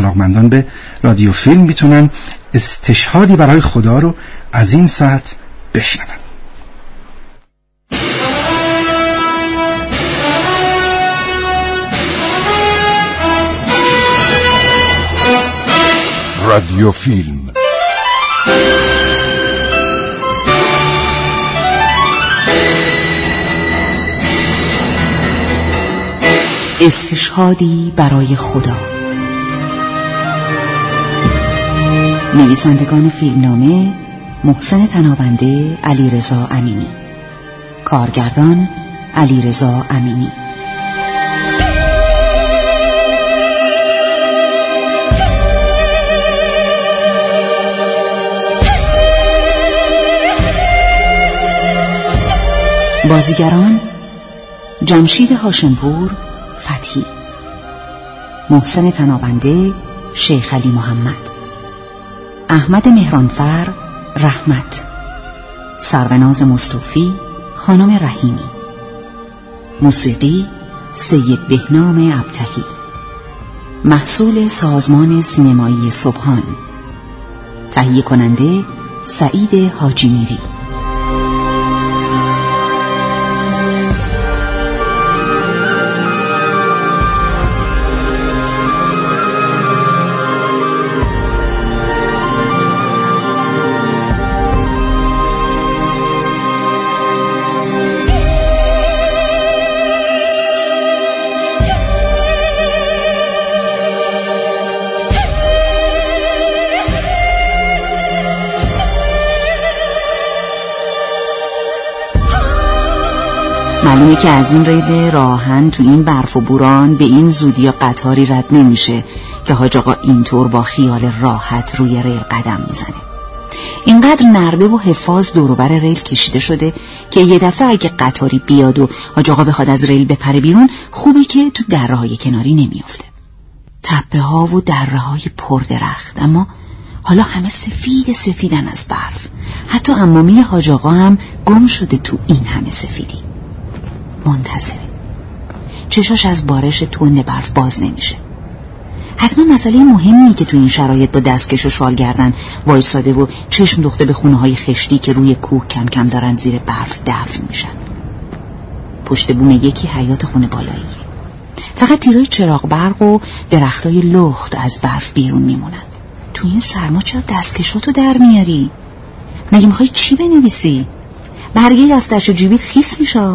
علاقمندان به رادیو فیلم می‌تونن استشهادی برای خدا رو از این ساعت بشنون. رادیو فیلم. استشهادی برای خدا. نویسندگان فیلمنامه محسن تنابنده علی رضا امینی. کارگردان علی رضا امینی. بازیگران جمشید هاشمپور فتحی. محسن تنابنده شیخ علی محمد. احمد مهرانفر رحمت. سروناز مصطفی خانم رحیمی. موسیقی سید بهنام ابتهی. محصول سازمان سینمایی صبحان تهیه کننده سعید حاجی میری. معلومه که از این ریل راهن تو این برف و بوران به این زودی قطاری رد نمیشه که حاج آقا اینطور با خیال راحت روی ریل قدم می‌زنه. اینقدر نرده و حفاظ دوروبر ریل کشیده شده که یه دفعه اگه قطاری بیاد و حاج آقا بخواد از ریل بپره بیرون خوبه که تو دره های کناری نمیافته. تپه ها و دره های پر درخت اما حالا همه سفید سفیدن از برف. حتی امامی حاج آقا هم گم شده تو این همه سفیدی. منتظره. چشاش از بارش تند برف باز نمیشه. حتما مسئله مهمی که تو این شرایط با دستکش و شال گردن وایساده و چشم دوخته به خونه های خشتی که روی کوه کم کم دارن زیر برف دفن میشن. پشت بوم یکی حیات خونه بالاییه. فقط تیرای چراغ برق و درختای لخت از برف بیرون میمونن. تو این سرما چرا دستکشاتو در میاری؟ مگه می‌خوای چی بنویسی؟ برگه دفترچه جیبیت خیس میشه.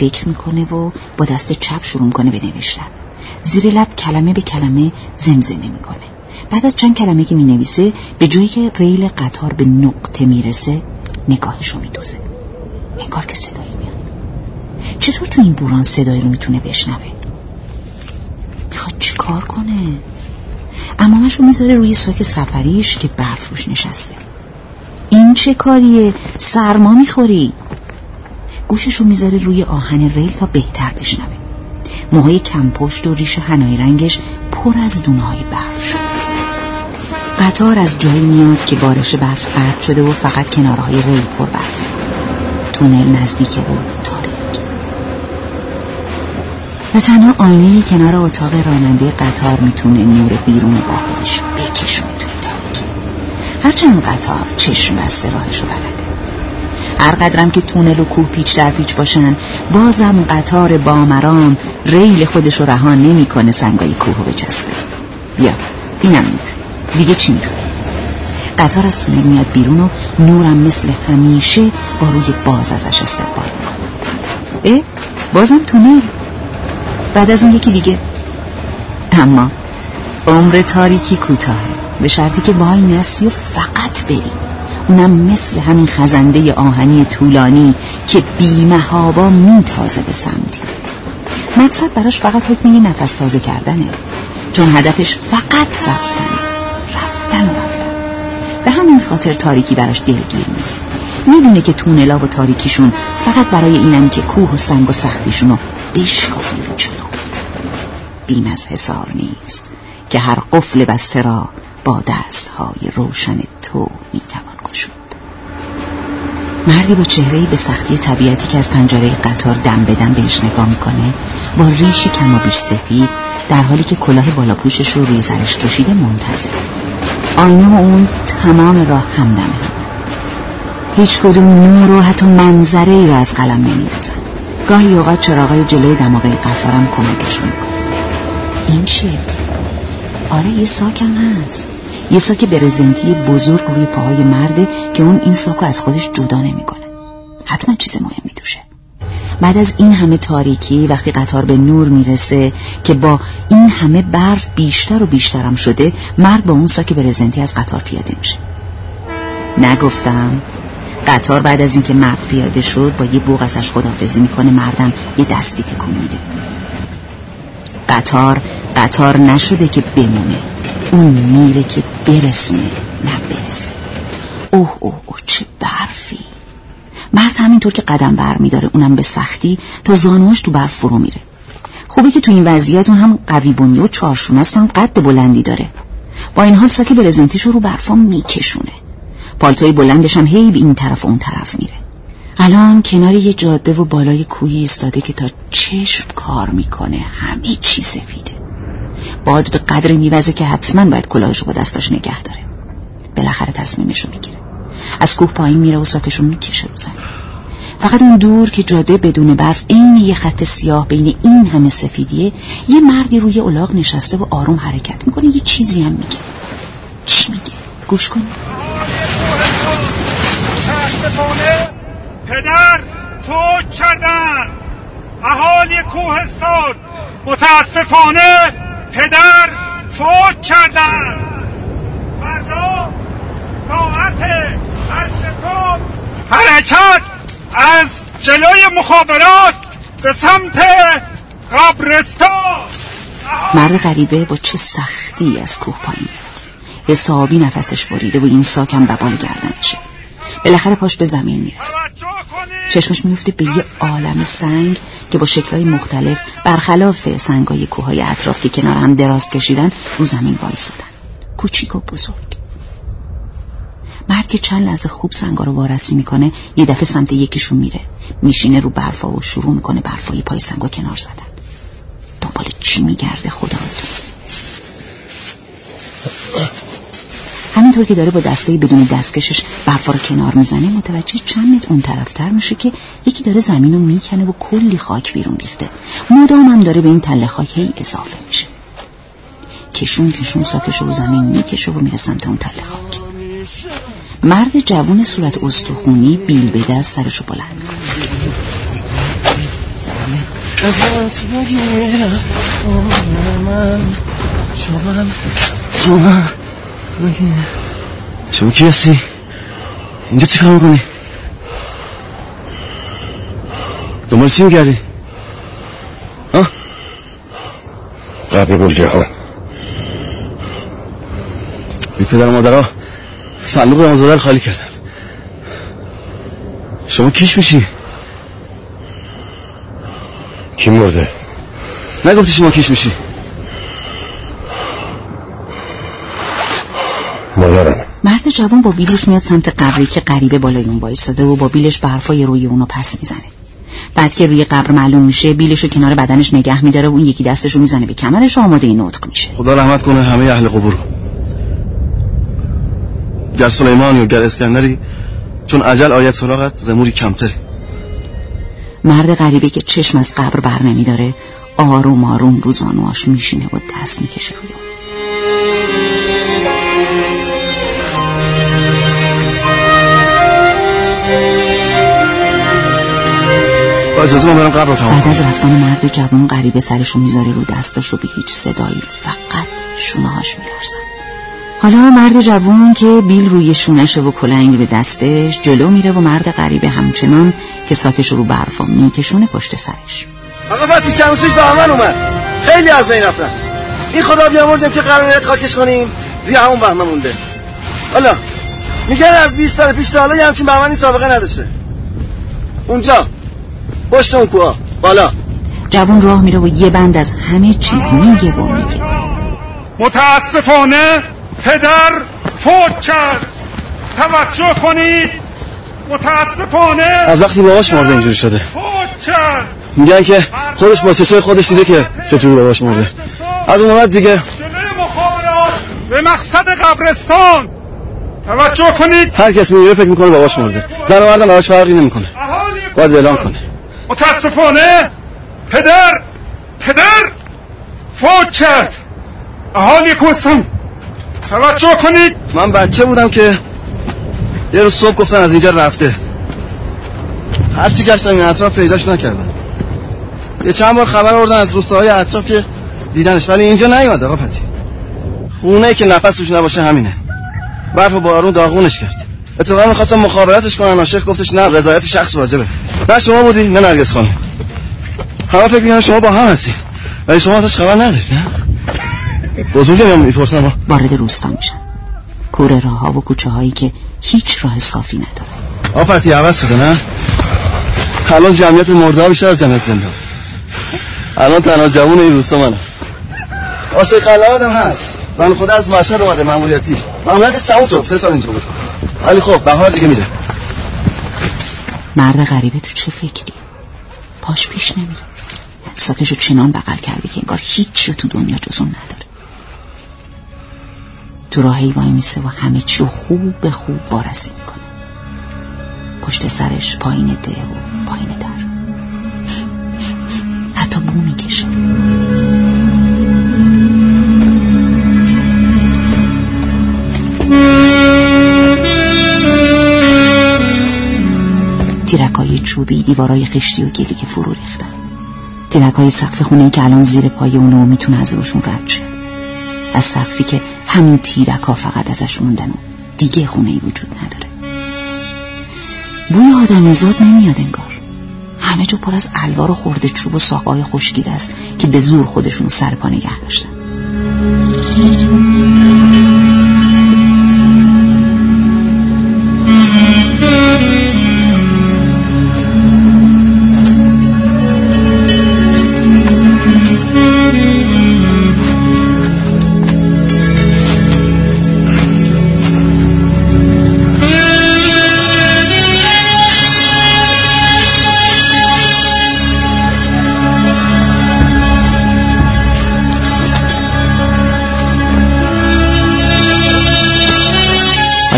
فکر می‌کنه و با دست چپ شروع می‌کنه به نوشتن. زیر لب کلمه به کلمه زمزمه می‌کنه. بعد از چند کلمه که می‌نویسه به جایی که ریل قطار به نقطه می‌رسه نگاهشو میدوزه. انگار که صدایی میاد. چطور تو این بوران صدایی رو می‌تونه بشنوه؟ می‌خواد چیکار کنه؟ امامش رو می‌ذاره روی ساک سفریش که برف روش نشسته. این چه کاریه؟ سرما می‌خوری؟ گوشش رو می‌ذاره روی آهن ریل تا بهتر بشنوه. موهای کمپشت و ریش هنای رنگش پر از دونه های برف شده. قطار از جایی میاد که بارش برف قطع شده و فقط کنارهای ریل پر برفه. تونل نزدیک و تاریک. و تنها آینه کنار اتاق راننده قطار می‌تونه نور بیرون با خودش بکشونه توی تاریکی هرچند قطار چشم بسته راهشو بلده هر قدرم که تونل و کوه پیچ در پیچ باشن. بازم قطار بامرام ریل خودشو رها نمی‌کنه سنگای کوهو بچسبه. بیا اینم نور دیگه چی می‌خوای؟ قطار از تونل میاد بیرون و نورم مثل همیشه با روی باز ازش استقبال می‌کنه. اه؟ بازم تونل؟ بعد از اون یکی دیگه. اما عمر تاریکی کوتاهه. به شرطی که وای نسی و فقط بری. اونم مثل همین خزنده آهنی طولانی که بیمهابا میتازه به سمتی مقصد براش فقط حکم یه نفس تازه کردنه. چون هدفش فقط رفتن. رفتن و رفتن. به همین خاطر تاریکی براش دلگیر نیست. می‌دونه که تونلا و تاریکیشون فقط برای اینن که کوه و سنگ و سختیشونو بشکافی رو جلو. بیم از حسار نیست که هر قفل بسته را با دستهای روشن تو می‌توان گشود مردی با چهرهی به سختی طبیعتی که از پنجره قطار دم بدم بهش نگاه می‌کنه با ریشی کم بیش سفید در حالی که کلاه بالا پوشش رو روی سرش کشیده منتظر. آینه و اون تمام راه همدمه. هم. هیچ کدوم نور و حتی منظره ای رو از قلم نمیدازن گاهی اوقات چراغای جلوی دماغه قطارم کمکشون می‌کنه. این چیه؟ آره یه ساکم هست. یه ساک برزنتی بزرگ روی پاهای مرده که اون این ساکو از خودش جدا نمی‌کنه. حتما چیز مهمی توشه بعد از این همه تاریکی وقتی قطار به نور می‌رسه که با این همه برف بیشتر و بیشترم شده مرد با اون ساک برزنتی از قطار پیاده میشه. نگفتم. قطار بعد از اینکه مرد پیاده شد با یه بوغ ازش خدافزی می‌کنه مردم یه دستی تکون میده. قطار قطار نشده که بمونه. اون میره که برسونه نه برسه. اوه اوه اوه چه برفی. مرد همینطور که قدم بر میداره اونم به سختی تا زانوش تو برف فرو میره. خوبه که تو این وضعیت اون هم قوی بنی و چارشون است قد بلندی داره. با این حال ساک برزنتیش رو برفا میکشونه. پالتوی بلندش هم هی به این طرف و اون طرف میره. الان کنار یه جاده و بالای کوهی ایستاده که تا چشم کار می‌کنه همه چی سفیده باد به قدر میوزه که حتما باید کلاهش با دستاش نگه داره. بالاخره تصمیمشو می‌گیره. از کوه پایین میره و ساکشو می‌کشه رو فقط اون دور که جاده بدون برف عین یه خط سیاه بین این همه سفیدیه یه مردی روی الاغ نشسته و آروم حرکت می‌کنه یه چیزی هم میگه. چی میگه؟ گوش کنید پدر فوت کردن اهالی کوهستان. متاسفانه پدر فوت کردن. فردا ساعت هشت صبح. حرکت از جلوی مخابرات به سمت قبرستان. مرد غریبه با چه سختی از کوه پایین حسابی نفسش بریده و این ساکم ببال گردنشه بالاخره پاش به زمین می‌رسه. چشمش میفته به یه عالم سنگ که با شکلهای مختلف برخلاف سنگای کوههای اطراف که کنار هم دراز کشیدن رو زمین وایسادن. کوچیک و بزرگ. مرد که چند لحظه خوب سنگا رو وارسی می‌کنه یه دفعه سمت یکیشون میره. میشینه رو برفا و شروع می‌کنه برفای پای سنگا کنار زدن. دنبال چی میگرده خدا همینطور که داره با دسته بدون دستکشش برفا رو کنار می‌زنه متوجه چند متر اون طرفتر میشه که یکی داره زمین رو می‌کنه و کلی خاک بیرون ریخته. مدام هم داره به این تله خاک هی اضافه میشه. کشون کشون ساکش رو زمین می‌کشه و میره سمت اون تله خاک. مرد جوون صورت استخونی بیل به دست سرشو بلند شما کی هستی؟ اینجا چی کار می‌کنی؟ دنبال چی میگردی؟ ها؟ قبل گل جهان بی پدر و مادرها صندوق رو خالی کردن شما کیش میشی؟ کی مرده؟ نگفتی شما کیش میشی؟ مادرم مرد جوان با بیلش میاد سمت قبری که غریبه بالای اون وایساده و با بیلش برفای روی اونو پس می‌زنه. بعد که روی قبر معلوم میشه بیلش رو کنار بدنش نگه میداره و اون یکی دستش رو می‌زنه به کمرش و آماده این نطق میشه. خدا رحمت کنه همه اهل قبور. گر سلیمانی و گر اسکندری چون عجل آیت سراغت زموری کمتری مرد غریبه که چشم از قبر بر نمیداره آروم آروم رو زانواش میشینه و دست می‌کشه روی با اجازه من برم قبر تمام بعد از رفتن مرد جوان غریبه سرشو می‌ذاره رو دستاشو به هیچ صدایی. فقط شونهاش میلرزن. حالا مرد جوان که بیل روی شونشه و کلنگ به دستش جلو میره و مرد غریبه همچنان که ساکش رو برفا میکشونه پشت سرش. آقا فتی پیش به من اومد. خیلی از بین رفتن. این خدا بیامرزیم که قراره خاکش کنیم. زیر همون بهمه مونده. حالا میگن از 20 سال پیش تا حالا یه همچین بهمنی سابقه نداشته. اونجا. پشت اون کوها بالا. جوان راه میره و یه بند از همه چیز میگه و میگه. متاسفانه پدر فوت کرد. توجه کنید. متاسفانه از وقتی باباش مرده اینجوری شده. فوت کرد. میگن که خودش با چشای خودش دیده که چطوری باباش مرده. از اون بعد دیگه. به مقصد قبرستان. توجه کنید. هر کس میره فکر می‌کنه باباش مرده. زن و مردم براش فرقی نمی‌کنه. باید اعلام کنه. متاسفانه پدر پدر فوت کرد. اهالی کوهستان توجه کنید. من بچه بودم که یه روز صبح گفتن از اینجا رفته. هر چی گشتم این اطراف پیداش نکردم یه چند بار خبر آوردن از روستاهای اطراف که دیدنش ولی اینجا نیومد آقا پتی. خونه که نفس توش نباشه همینه. برف و بارون داغونش کرد. اتفاقا می‌خواستم مخابرتش کنن. ناشخ گفتش نه رضایت شخص واجبه. نه شما بودی نه نرگس خانم. همه فکر می‌کنن شما با هم هستی. ولی شما ازش خبر ندارید نه؟ بزرگی هم می‌پرسن ما وارد روستا میشن. کوره راه ها و کوچه هایی که هیچ راه صافی نداره آفتی عوض شده نه؟ الان جمعیت مرده بیشتر از جمعیت زنده. الان تنها جوون این روستا منم عاشق هم هست. من خدا از مشهد اومده ماموریتی ماموریتش تموم شد؟ سه سال اینجا بود. ولی خب بهار دیگه میره مرد غریبه تو چه فکری؟ پاش پیش نمیره. ساکشو چنان بغل کرده که انگار هیچ تو دنیا جز نداره. تو راهی وای میسه و همه چی خوب به خوب وارسی می‌کنه. پشت سرش پایین ده و پایین در. حتی بو می‌کشه. تیرکای چوبی دیوارای خشتی و گلی که فرو ریختن. تیرکای سقف خونه که الان زیر پای اونه و می‌تونه از روشون رد شه. از سقفی که همین تیرکا فقط ازش موندن و دیگه خونه ای وجود نداره. بوی آدمیزاد نمیاد انگار. همه جا پر از الوار و خورده چوب و ساقای خشکیده است که به زور خودشون سر پا نگه داشتن.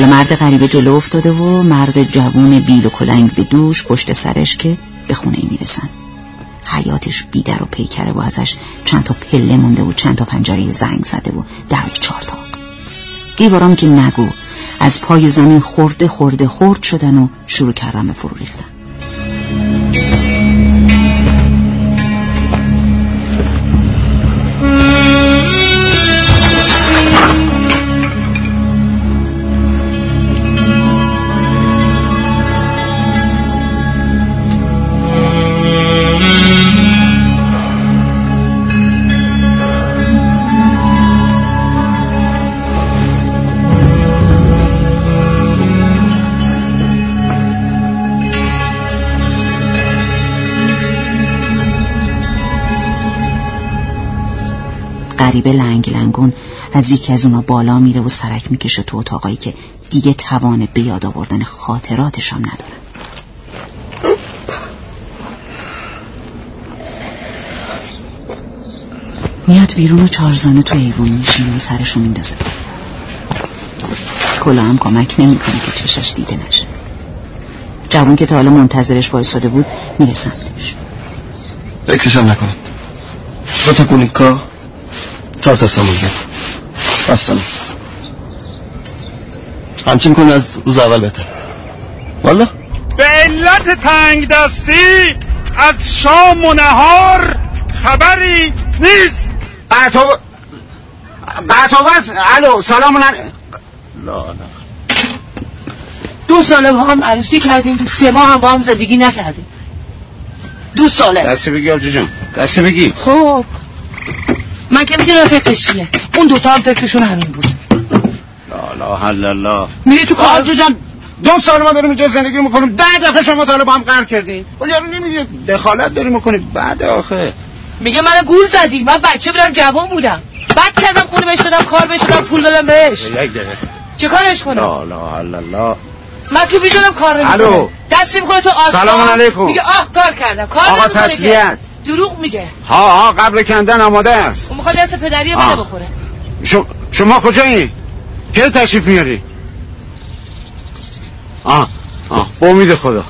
حالا مرد غریبه جلو افتاده و مرد جوون بیل و کلنگ به دوش پشت سرش که به خونه می‌رسن. حیاتش بیدر و پیکره و ازش چند تا پله مونده و چند تا پنجره زنگ زده و در چهار تا دیوارام که نگو از پای زمین خورده خورده خورد شدن و شروع کردن به فرو ریختن. غریبه لنگ لنگون از یکی از اونا بالا میره و سرک می‌کشه تو اتاقایی که دیگه توان به یاد آوردن خاطراتش هم ندارن میاد بیرون و چارزانه تو ایوون میشینه و سرشو میندازه. کلا هم کمک نمی‌کنه که چشش دیده نشه. جوون که تا حالا منتظرش وایساده بود میره سمتش فکرشم نکنم دو تا گونیکا چهار تا سموگی بستم همچین کنی از روز اول بهتر. والا؟ به علت تنگ دستی از شام و نهار خبری نیست. بعتو بعتو بس الو سلام لا لا دو ساله با هم عروسی کردیم سه ماه هم با هم زندگی نکردیم. دو ساله. دستی بگی آجو جان دستی بگی. خب. من که می‌دونم فکرش چیه. اون دوتا هم فکرشون همین بود. لا لا حل الله. میری تو کار. جان دو سال ما داریم اینجا زندگی می‌کنیم. ده دفعه شما تا با هم قرار کردیم و یارو نمیگه دخالت داریم می‌کنیم. بعد آخه. میگه من گول زدی. من بچه بودم جوان بودم. بعد کردم خونه بهش دادم کار بهش دادم پول دادم بهش. چه کارش کنم؟ لا لا حل الله. من که می‌دونم کار رو الو. دستی می‌کنه تو آسمان. سلام علیکم. میگه آه کار کردم. کار آقا. تسلیت. دروغ میگه. ها ها قبل کندن آماده است. اون می‌خواد دست پدری. بده بخوره. شما, شما کجایی؟ کی تشریف میاری؟ آه آه با امید خدا.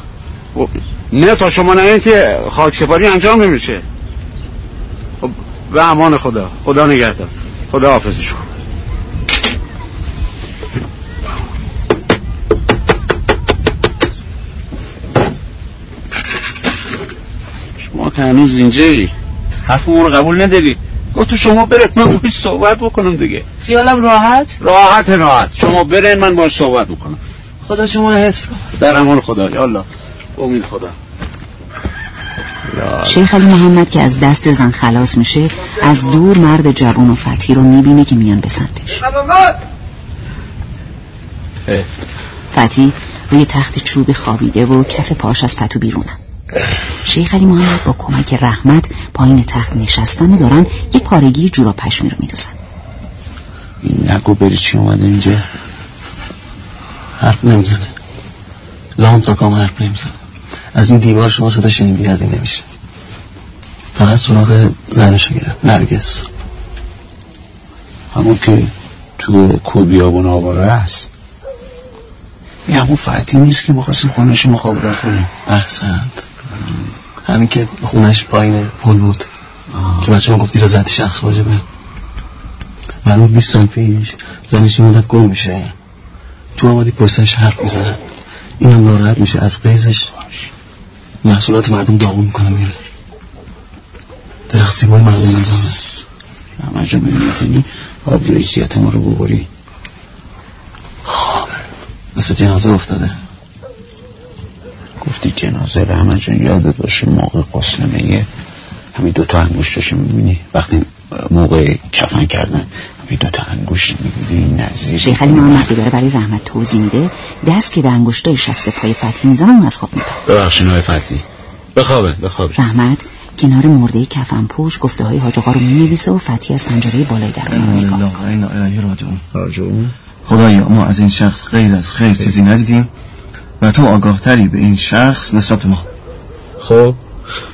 با- نه تا شما نه که خاک سپاری انجام نمیشه. خب، به امان خدا. خدا نگهدار. خدا حافظش که هنوز اینجایی. حرف ما رو قبول نداری. گفت تو شما برید من باش صحبت بکنم دیگه. خیالم راحت؟ راحت راحت. شما برین من باش صحبت می‌کنم خدا شما رو حفظ کن در امان خدا یا الله. امید خدا. شیخ علی محمد که از دست زن خلاص میشه از دور مرد جوان و فتحی رو می‌بینه که میان به سمتش. اه. فتحی روی تخت چوبی خوابیده و کف پاش از پتو بیرونن شیخ علی محمد با کمک رحمت پایین تخت نشستن و دارن یه پارگی جورا پشمی رو میدوزن. این نگو بری چی اومده اینجا؟ حرف نمی‌زنه. لام تا کام حرف نمی‌زنه. از این دیوار شما صدا شنیدی از این نمیشه. فقط سراغ زنشو گرفت. نرگس. همون که تو کوبیابون آواره است. این همون فتی نیست که بخواستیم خونش مخابرت کنیم. احسنت. همین که خونش پایین پل بود. که بچه ما گفتی رضایت شخص واجبه. معلوم 20 سال پیش زنش این مدت گم میشه. تو آمدی پشتش حرف می‌زنه. اینم ناراحت میشه. از قیزش محصولات مردم داغون می‌کنه میره. درخت سیمای مردم نگاه همه جا می‌تونی آب رئیسیت ما رو ببری. مثل جنازه افتاده. گفتی جنازه رو همه جا یادت باشه موقع قسلمه همین دوتا انگوشتش می‌بینی؟ وقتی موقع کفن کردن همین دوتا انگوشت می‌بینی نزدیک. شیخ علی محمد که داره برای رحمت توضیح میده. دست که به انگشتای شست پای فتحی می‌زنه اون از خواب میپره. ببخشین های فتی بخوابه بخوابه. رحمت کنار مرده کفن پوش گفته های حاج آقا رو می‌نویسه و فتحی از پنجره بالای در اون رو نگاه می‌کنه. خدایا ما از این شخص غیر از خیر چیزی ندیدیم. و تو آگاه تری به این شخص نسبت ما. خب؟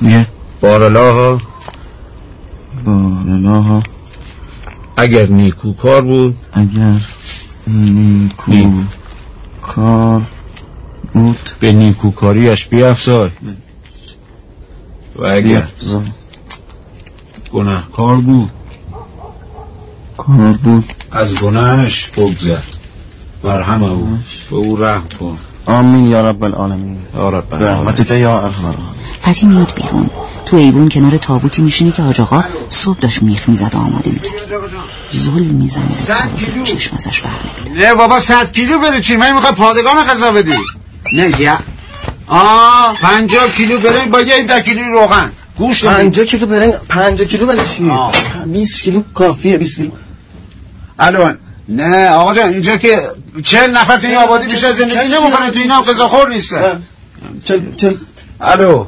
میگه؟ بارلاها. بالاها اگر نیکو کار بود. اگر نیکو نیکو. کار بود. به نیکوکاریش بیافزای. و اگر گناهکار بود. کار بود. از گناهش بگذر. مرهم او. به او رحم کن. آمین یا رب العالمین. یا رب العالمین. رحمتک یا ارحم الراحمین. فتحی میاد بیرون. تو ایوون کنار تابوتی میشینه که حاج آقا صبح داشت میخ می‌زد و آماده می‌کرد. ظلم می‌زنه. به تابوت و چشم ازش نه بابا صد کیلو بره چی؟ من می‌خوای پادگان غذا بدی. نه یا. آه پنجاه کیلو بره با یه ده کیلو روغن. گوش پنجاه کیلو برنگ پنجاه کیلو برای چی؟ آه. بیست کیلو کافیه بیست کیلو. الو نه آقا جان اینجا که چهل نفر تو این آبادی بیشتر زندگی نمی‌کنه تو اینا هم غذا خور نیستن چل چل الو.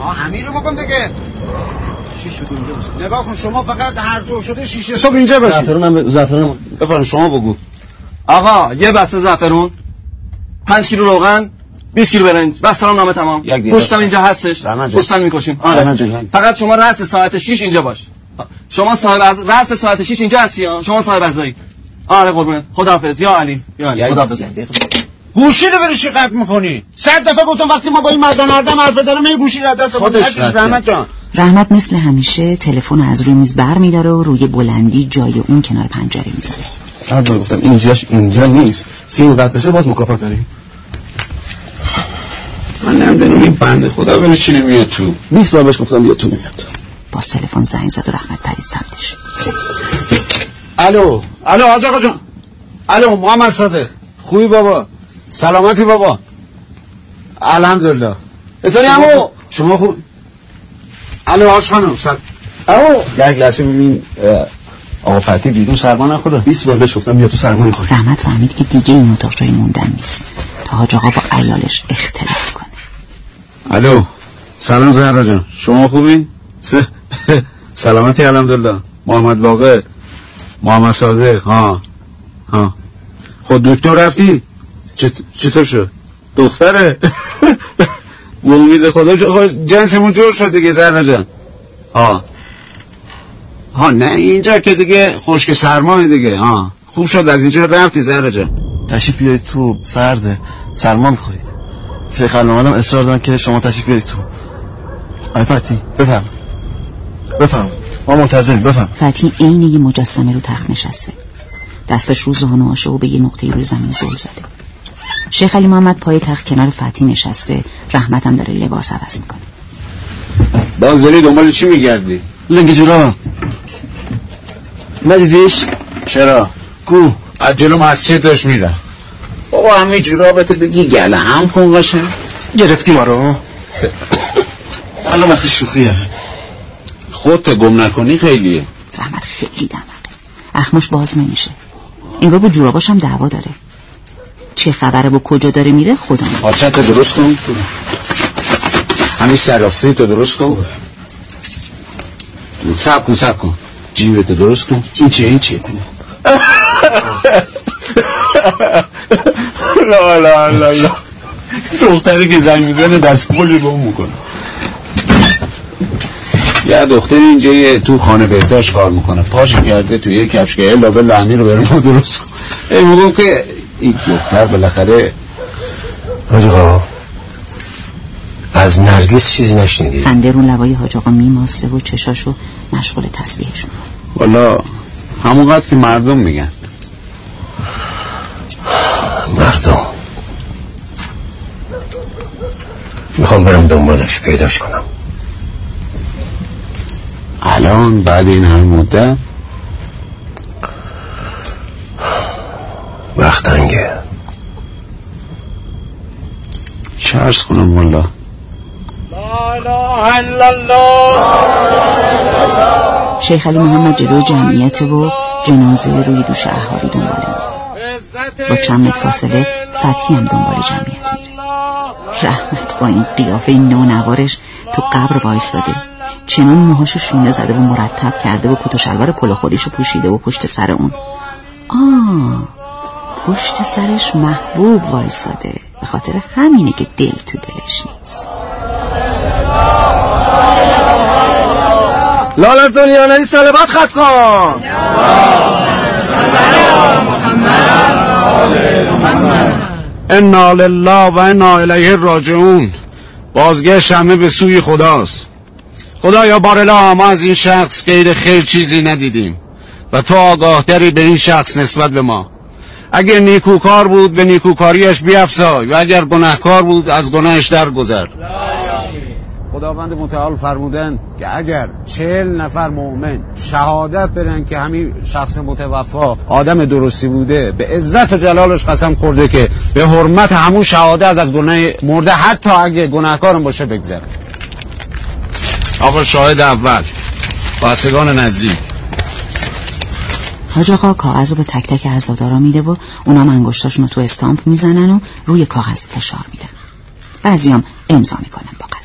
آه همین رو بکن دیگه. نگاه کن شما فقط هر طور شده شیشه صبح اینجا باشید زعفرون هم ب- زعفرون هم بفرم شما بگو. آقا یه بسته زعفرون پنج کیلو روغن 20 کیلو برنج. بس سلام نامه تمام. گوشتم اینجا هستش. گوشتم می‌کشیم. آره. فقط شما رأس ساعت 6 اینجا باش. شما صاحب از رأس ساعت 6 اینجا هستی ها شما صاحب ازایی. آره قربونت. خداحافظ. یا علی. یا علی. خداحافظ. گوشی رو بری چی قطع می‌کنی. صد دفعه گفتم وقتی ما با این مردان آردم حرف بزنم این گوشی رو از دست خودش. رحمت جان. رحمت مثل همیشه تلفن از روی میز بر میداره و روی بلندی جای اون کنار پنجره می‌زنه صد بار گفتم اینجاش اینجا نیست. سیم قطع بشه باز مکافات داریم. من نمی‌دونم این بنده خدا بره چی نمیاد تو. 20 بار بهش گفتم بیا تو نمیاد باز تلفن زنگ زد و رحمت پرید سمتش. الو الو حاج آقا جان. الو محمد صادق. خوبی بابا؟ سلامتی بابا؟ الحمدلله. عمو؟ خوب- شما خوب الو آش خانم سل... اما یک لحظه ببین آقا فتی بیرون سرما نخوره. 20 بار بهش گفتم بیا تو سرما می‌خوری رحمت فهمید که دیگه این اتاق جای موندن نیست. تا حاج آقا با عیالش اختلاف کنه. الو سلام زهرا جان. شما خوبی. سلامتی الحمدلله. محمد باقر. محمد صادق. ها. ها. خود دکتر رفتی؟ چطور شد؟ دختره. امید خدا جنسمون جور شد دیگه زرنا جان. ها. ها نه اینجا که دیگه خشک سرمایه دیگه ها. خوب شد از اینجا رفتی زهره جان. تشریف بیارید تو سرده. سرما می‌خورید فقه آمدم اصرار دارن که شما تشریف بیارید تو. آی فتی بفهم بفهم ما منتظریم بفهم فتی عین یه مجسمه رو تخت نشسته. دستش رو زانواشه و به یه نقطه روی زمین زل زده. شیخ علی محمد پای تخت کنار فتی نشسته رحمتم داره لباس عوض می‌کنه. باز داری دنبال چی میگردی؟ لنگ جورا. ندیدیش؟ چرا؟ کو؟ از جلو مسجد داشت میره بابا همین جورابت بگی گله هم کن قشن گرفتی ما رو. الان وقت شوخیه. خودت گم نکنی خیلیه. رحمت خیلی دمقه اخمش باز نمیشه. انگار با جوراباش هم دعوا داره. چه خبره با کجا داره میره خودم پاچت درست کن. همین سراستی تو درست کن. سب کن سب کن. جیبت درست کن. این چیه این چیه؟ لا لا لا لا. دختری که زنگ می‌زنه دست پولی رو می‌کنه یه دختر اینجا تو خانه بهداشت کار می‌کنه. پاش کرده تو یه کفشگاه لابه لعنی رو بریم درست کن. ای میگم که این دختر بالاخره حاج آقا از نرگس چیزی نشنیدی؟ خنده رو لبای حاج آقا میماسه و چشاشو مشغول تسبیحشون والا همونقدر که مردم میگن. مردم. می‌خوام برم دنبالش پیداش کنم. الان بعد این همه مدت وقت انگه. چه کنم والا شیخ علی محمد جلو جمعیت و جنازه روی دوش احالی دنبال ما با چند فاصله فتحی هم دنبال جمعیت میره. رحمت با این قیافه نونوارش تو قبر وایستاده. چنان موهاشو شونه زده و مرتب کرده و کت و شلوار پلوخوریشو پوشیده و پشت سر اون. آه پشت سرش محبوب وایستاده به خاطر همینه که دل تو دلش نیست. لال از دنیا نری سال بعد خط کن. انا لله و انا الیه راجعون. بازگشت همه به سوی خداست. خدایا بارلا ما از این شخص غیر خیر چیزی ندیدیم. و تو آگاهتری به این شخص نسبت به ما. اگر نیکوکار بود به نیکوکاریش بیافزای. و اگر گناهکار بود از گناهش درگذر. خداوند متعال فرمودن که اگر چهل نفر مؤمن شهادت بدن که همین شخص متوفا آدم درستی بوده به عزت و جلالش قسم خورده که به حرمت همون شهادت از گناه مرده حتی اگه گناهکارم باشه بگذره. آقا شاهد اول. بستگان نزدیک. حاج آقا کاغذ رو به تک تک عزادارا میده و اونا انگشتاشون رو تو استامپ می‌زنن و روی کاغذ فشار میدن بعضیام امضا می‌کنن با قلم.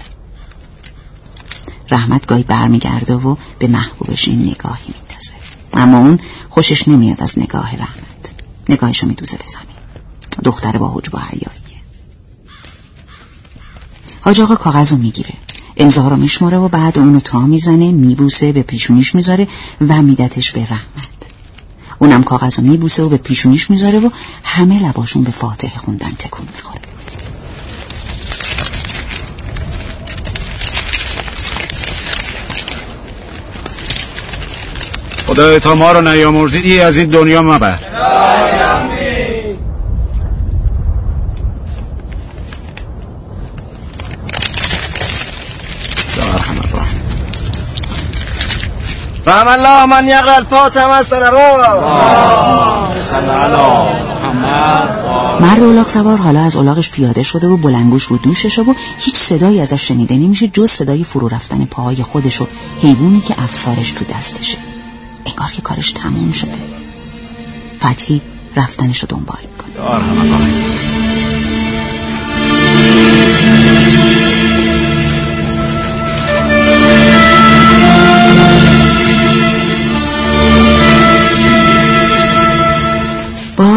رحمت گاهی برمیگرده و به محبوبش این نگاهی میندازه. اما اون خوشش نمیاد از نگاه رحمت. نگاهشو میدوزه به زمین. دختر با حجب و حیاییه. حاج آقا کاغذ رو می‌گیره. امضا رو میشماره و بعد اونو تا می‌زنه میبوسه به پیشونیش می‌ذاره و میدتش به رحمت. اونم کاغذ رو میبوسه و به پیشونیش می‌ذاره و همه لباشون به فاتحه خوندن تکون می‌خوره. خدای تا ما رو نیامرزیدی از این دنیا مبر. فهم الله من یقرأ الفاتحه الصلوات مرد اولاق سوار حالا از اولاقش پیاده شده و بلنگوش رو دوششه و هیچ صدایی ازش شنیده نمیشه جز صدای فرو رفتن پاهای خودش و حیوانی که افسارش تو دستشه. انگار که کارش تموم شده. فتحی رفتنش رو دنبال می‌کنه.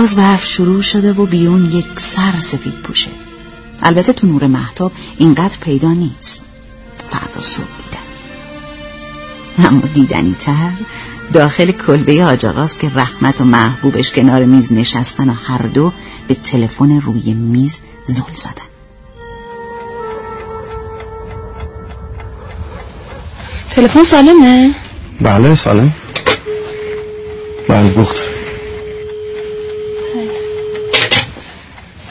باز برف شروع شده و بیرون یک سر سفید پوشه. البته تو نور محتاب اینقدر پیدا نیست. فردا صبح دیدن. اما دیدنی تر داخل کلبه آجاقاست که رحمت و محبوبش کنار میز نشستن و هر دو به تلفن روی میز زل زدن. تلفن سالمه؟ بله سالم. بله بخت.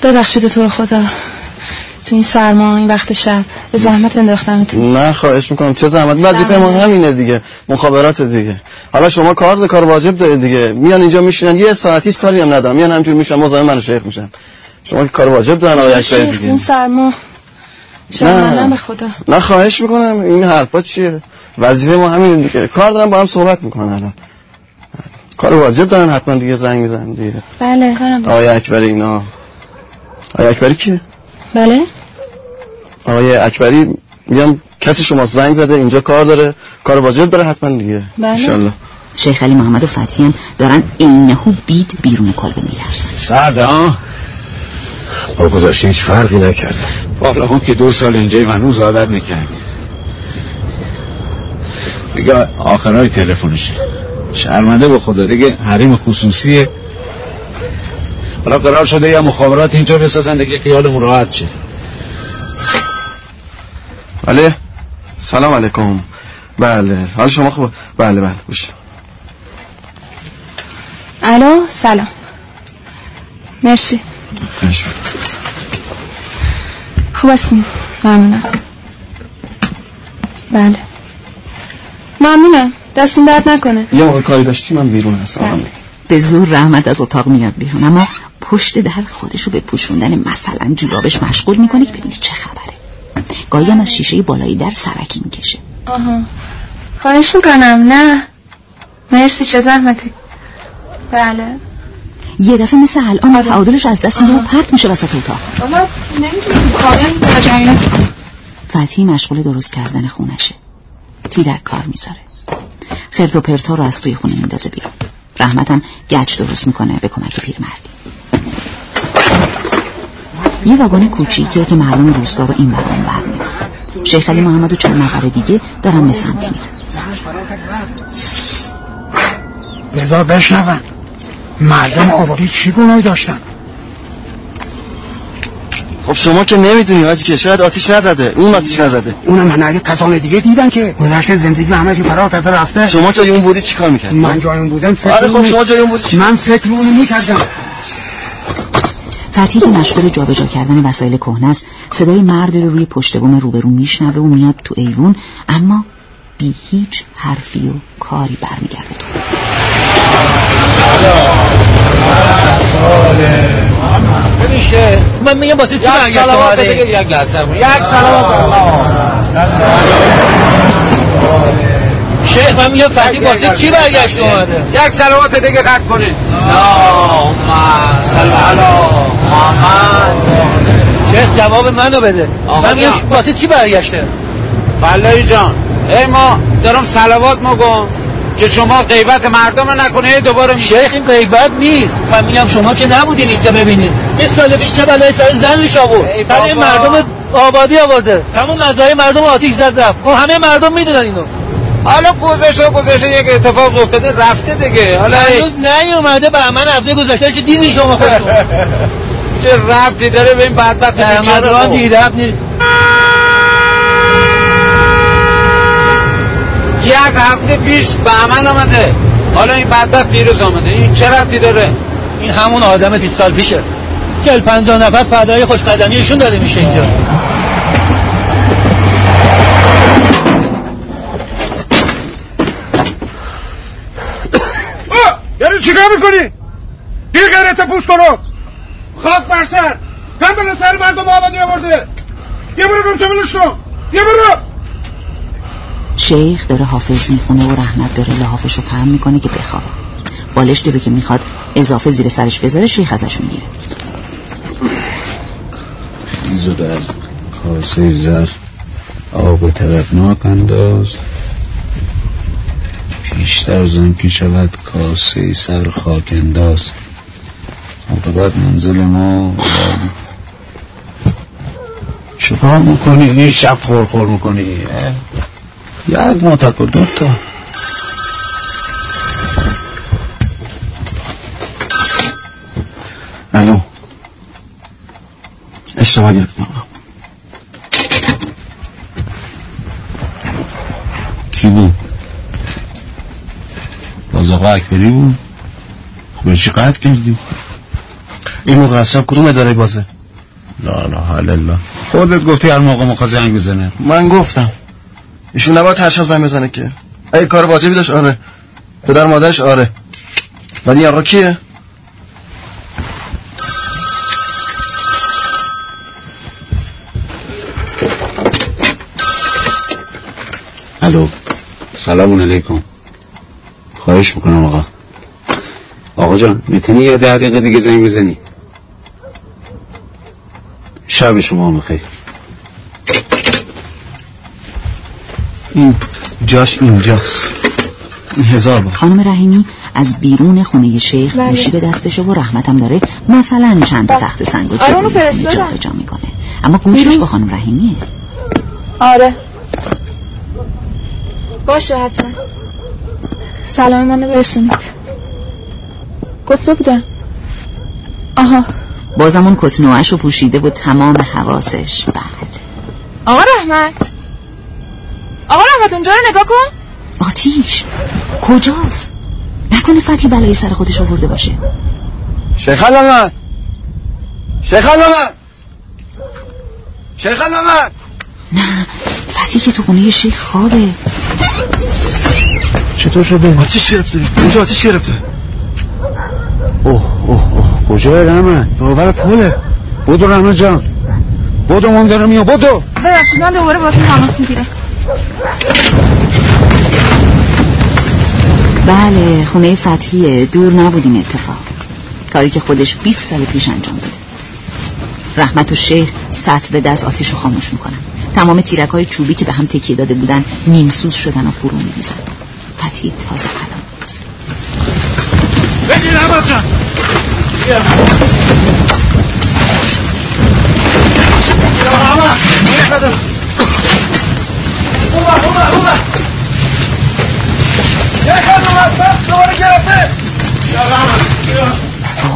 ببخشید تو رو خدا. تو این سرما این وقت شب به زحمت انداختم تو نه خواهش می‌کنم. چه زحمت؟ وظیفه ما همینه دیگه. مخابرات دیگه. حالا شما کار کار واجب دارید دیگه. میان اینجا میشینن. یه ساعتیش کاری هم ندارم میان همینجور میشن. مزاحم منو شیخ میشن. شما که کار واجب دارن آقای شیخ دیگه. این سرما. نه. به خدا. نه خواهش می‌کنم. این حرفا چیه؟ وظیفه ما همین دیگه. کار دارم با هم صحبت می‌کنن الان. کار واجب دارن حتما دیگه زنگ می‌زنن دیگه. بله کارم آقای اکبری اینا. آقای اکبری کیه؟ بله. آقای اکبری میگم کسی شما زنگ زده اینجا کار داره کار واجب داره حتما دیگه. بله. انشالله شیخ علی محمد و فتحی هم دارن اینهو بید بیرون کلبه میلرزن. سرده ها با گذاشته هیچ فرقی نکرده. والا ما که دو سال اینجا و هنوز عادت نکردیم دیگه آخرای تلفنشه. شرمنده به خدا دیگه حریم خصوصیه. حالا قرار شده یا مخابرات اینجا بسازن دیگه خیالمون راحت شه. بله. سلام علیکم. بله. حال شما خوب؟ بله بله. بوش الو سلام. مرسی. خوب هستیم ممنونم. بله. ممنونم. دستون درد نکنه. یه موقع کاری داشتی من بیرون هستم. به زور رحمت از اتاق میاد بیرون. اما پشت در خودشو به پوشوندن مثلا جورابش مشغول می‌کنه که ببینی چه خبره. گاهی هم از شیشه بالایی در سرکی می‌کشه. آها. خواهش می‌کنم نه. مرسی چه زحمتی. بله. یه دفعه مثل الان تعادلش از دست میده و پرت میشه وسط اتاق. فتحی مشغول درست کردن خونشه. تیرک کار می‌ذاره. خرت و پرتا رو از توی خونه میندازه بیرون. رحمتم گچ درست می‌کنه به کمک پیرمردی. یه واگن کوچیکه که مردم روستا رو این برام برمیدن شیخ علی محمد و چند نفر دیگه دارن به سمت میرن. بذار بشنون. مردم آبادی چی گناهی داشتن؟ خب شما که نمی‌دونی حاجی که شاید آتیش نزده. اون آتیش نزده. اونم هنگه کسان دیگه دیدن که گذشته زندگی همه فرار کرده رفته. شما جای اون بودی چیکار می‌کردی؟ من جای اون بودم فکر آره خب شما جای اون بودی من فکر اونو می‌کردم. فتحی که مشغول جابجا کردن وسایل کهنه است. صدای مرد رو روی پشت بوم روبرو میشنوه و میاد تو ایوون اما بی هیچ حرفی و کاری برمیگرده تو. من میگم واسه چی برگشت اومده یک لحظه. یک سلامات شیخ من میگم فتی واسه چی برگشت اومده؟ یک سلامات دیگه قطع کنید. اللهم صل علی محمد. شیخ جواب منو بده. من میگم واسه چی برگشته؟ فلایی جان. ای ما دارم سلوات مگم که شما غیبت مردم رو نکنه دوباره شیخ این غیبت نیست. من میگم شما که نبودین اینجا ببینید. یه سال پیش چه بلای سر زنش آورد؟ سر این مردم آبادی آورده. تمام مزای مردم آتیش زد رفت. خب همه مردم می‌دونن اینو. حالا گذشته گذشته یک اتفاق افتاده رفته دیگه. حالا هنوز نیومده به من هفته گذشته چه دیدی شما خودتون؟ چه ربطی داره به این بدبخت؟ بیچاره بی ربط نیست. یک هفته پیش به عمل آمده. حالا این بدبخت دیروز آمده. این چه ربطی داره؟ این همون آدم 20 سال پیشه. چل پنجاه نفر فدای خوشقدمی ایشون داره میشه اینجا یعنی چیکار می‌کنی؟ بی غیرت پوست کنو. خاک بر سر. کم بلا سر مردم آبادی آورده. یه برو گم شمالش کن. یه برو. شیخ داره حافظ می‌خونه و رحمت داره. لحافش رو پهم می‌کنه که بخوابه. بالشتی رو که می‌خواد اضافه زیر سرش بذاره شیخ ازش می‌گیره. خیزو در کاسه زر آب طرفناک انداز. پیشتر زن که شود کاسه سر خاک انداز. بعد منزل ما چیکار می‌کنی؟ این شب خور خور می‌کنی یک ما تک دو تا. الو. اشتباه گرفتم. کی بود؟ آقا اکبری بود خب چی قطع کردی؟ این موقع اصلا کدوم اداره بازه؟ لا لا حال الله. خودت گفتی هر موقع مخواه زنگ بزنه. من گفتم. ایشون نباید هر شب زنگ بزنه که. ای کار واجبی داشت؟ آره. پدر مادرش؟ آره. ولی این آقا کیه؟ الو. سلام علیکم. خواهش می‌کنم آقا. آقا جان می‌تونی یه ده دقیقه دیگه زنگ بزنی؟ شب شما بخیر. این جاش اینجاست. این هزار بار. خانم رحیمی از بیرون خونه شیخ بله. گوشی به دستشه و رحمتم داره. مثلا چند تا تخت سنگ و آره، اونو جلوی فرستادم. جا به جا می‌کنه. اما گوشش. با خانم رحیمیه. آره. باشه حتما. سلام منو برسونید گفته بودم. آها. بازم اون کتنوعش رو پوشیده بود تمام حواسش. بله. آقا رحمت. آقا رحمت اونجا رو نگاه کن. آتیش. کجاست؟ نکنه فتی بلایی سر خودش آورده باشه. شیخ علامت شیخ علامت شیخ علامت نه فتی که تو خونه شیخ خوابه. چطور شده؟ آتیش گرفته. اینجا آتیش گرفته؟ اوه اوه اوه. کجای رحمت؟ دورور پله. بودو رحمت جان. بودو من دارم یا بودو ببخشید من دوباره باتون تماس می‌گیرم. بله خونه فتحیه دور نبود این اتفاق. کاری که خودش 20 سال پیش انجام داده. رحمت و شیخ سطل به دست آتیش رو خاموش می‌کنن. تمام تیرک های چوبی که به هم تکیه داده بودن نیمسوز شدن و فرو میریزن. فتحی تازه الان نیست بگیر احمد جان.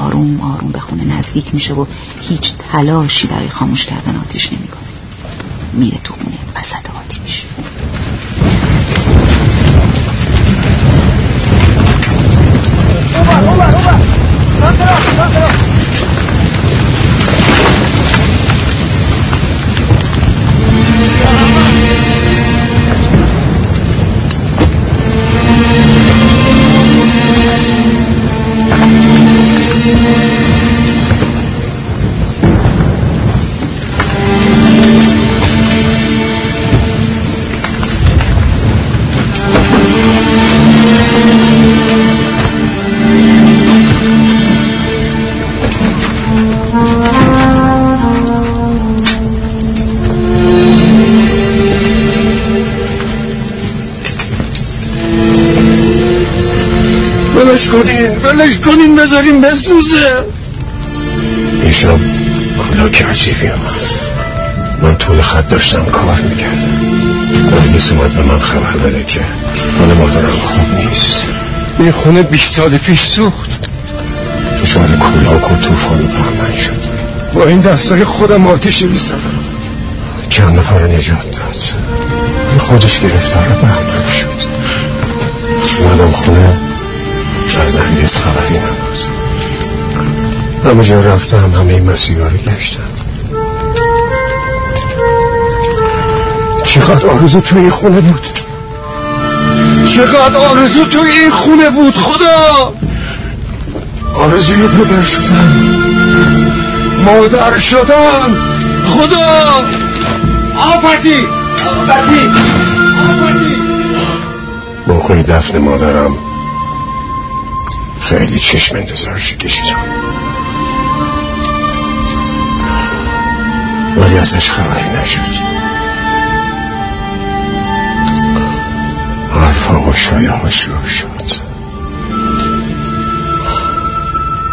آروم آروم به خونه نزدیک میشه و هیچ تلاشی برای خاموش کردن آتیش نمی‌کنه. میره تو خونه وسط آتیش. بسوزه این شب کلاک عجیبی آمد من طول خط داشتم کار می‌کردم. نرگس اومد به من خبر بده که حال مادرم خوب نیست. این خونه 20 سال پیش سوخت. دچار کلاک و توفان و بهمن شد. با این دستای خودم آتیش می‌زدم چند نفر نجات داد. خودش گرفتار بهمن شد. منم خونه از نرگس خبری نبود. همه جا رفتم همه این مسیرها رو گشتم. چقدر آرزو توی این خونه بود؟ چقدر آرزو توی این خونه بود خدا! آرزوی پدر شدن. مادر شدن خدا! آفتی! آفتی! آفتی! موقع دفن مادرم خیلی چشم انتظارش کشیدم. ولی ازش خبری نشد. حرفا و شروع شد.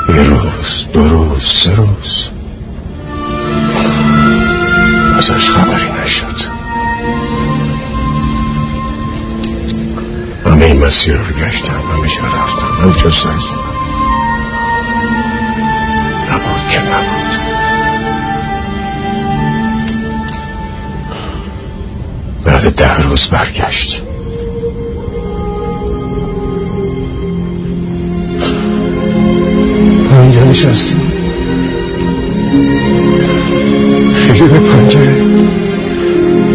یه روز دو روز سه روز. ازش خبری نشد. همه این مسیر رو گشتم همه جا رفتم. همه جا سعی بعد ده روز برگشت. اینجا نشستیم. خیلی به پنجره.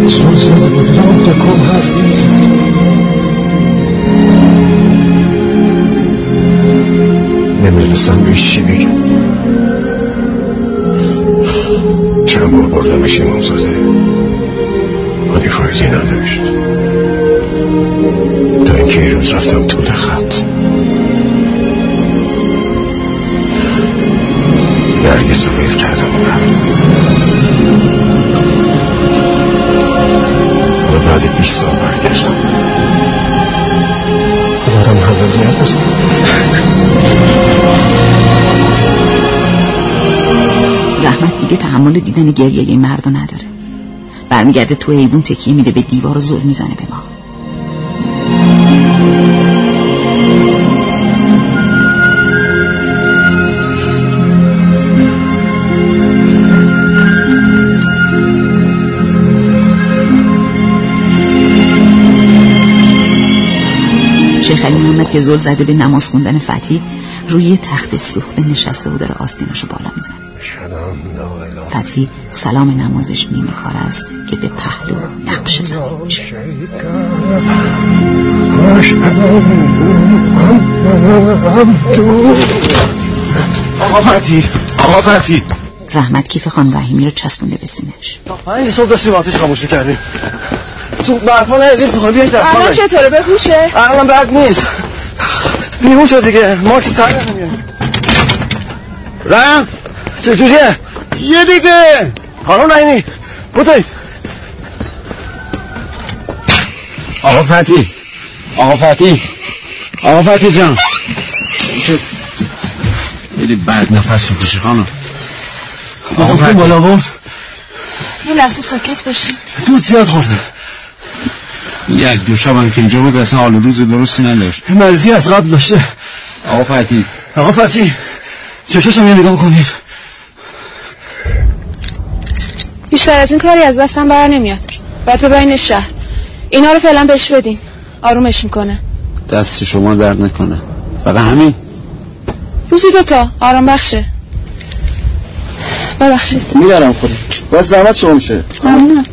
زل زده بود. رام تکم حرف می‌زد نمی‌دونستم بهش چی بگم چند بار بردمش امام زاده. ولی فایده نداشت. تا اینکه یه روز رفتم طول خط. نرگس رو کردم و رفتم و بعد بیست سال برگشتم. دارم حلولیت بزنم رحمت دیگه تحمل دیدن گریه این مرد نداره. برمیگرده تو ایوون تکیه میده به دیوار و زل می‌زنه به ما. شیخ علی محمد که زل زده به نماز خوندن فتی روی تخت سوخته نشسته و داره آستیناشو بالا می‌زنه. فتی سلام نمازش نیمه کار است. که به پهلو نقش میشه. آقا فتی آقا فتی. رحمت کیف خان رحیمی رو چسبونده به سینش پنج صبح داشتیم آتش خاموش می‌کردیم. تو برفا نه ریز می‌خوام بیایید در الان چطوره؟ بپوشه. الان بد نیست. بیهوش شد دیگه. ما که سر رحم چجوریه؟ یه دیگه. خانم رحیمی بودید آقا فتی. آقا فتی. آقا فتی جان. شد خیلی بد نفس می‌کشی خانم. آقا بالا برد. یه لحظه ساکت باشین. دود زیاد خورده. یک دو شب هم که اینجا بود اصلا حال روز درستی نداشت. مرزی از قبل داشته. آقا فتی. آقا فتی چشاشم یه نگاه بکنید. بیشتر از این کاری از دستم بر نمیاد. باید ببرین شهر. اینا رو فعلا بهش بدین. آرومش می‌کنه. دست شما درد نکنه. فقط همین. روزی دوتا آرام بخشه. ببخشید. میگرم خودم. باید زحمت شما میشه. ممنونم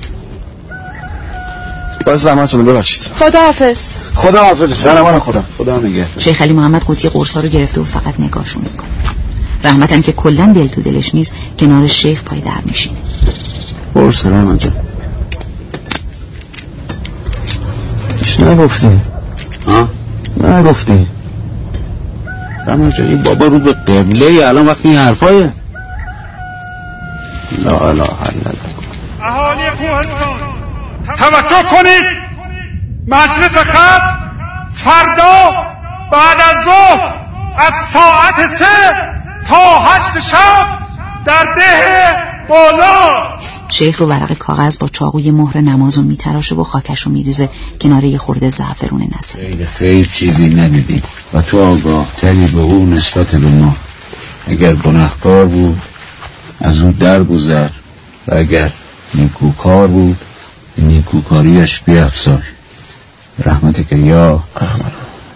باید زحمتتون ببخشید. خدا حافظ خدا حافظ شما خدا. خدا نگه شیخ علی محمد قوطی قرصا رو گرفته و فقط نگاهشون می‌کنه. رحمتم که کلا دل تو دلش نیست کنار شیخ پای در میشینه برس رحمت جان هیچ نگفتی. ها؟ نگفتی. این بابا رو به قبله الان وقتی این حرفایه لا الله. اهالی کوهستان توجه کنید. مجلس خط فردا بعد از ظهر از ساعت سه تا هشت شب در ده بالا. شیخ رو ورق کاغذ با چاقوی مهر نماز رو میتراشه و خاکش رو میریزه کنار یه خورده زعفرون نسل. خیلی خیر چیزی ندیدیم و تو آگاه تری به او نسبت به ما. اگر گناهکار بود از او درگذر. و اگر نیکوکار بود به نیکوکاریش بیافزای. رحمت که یا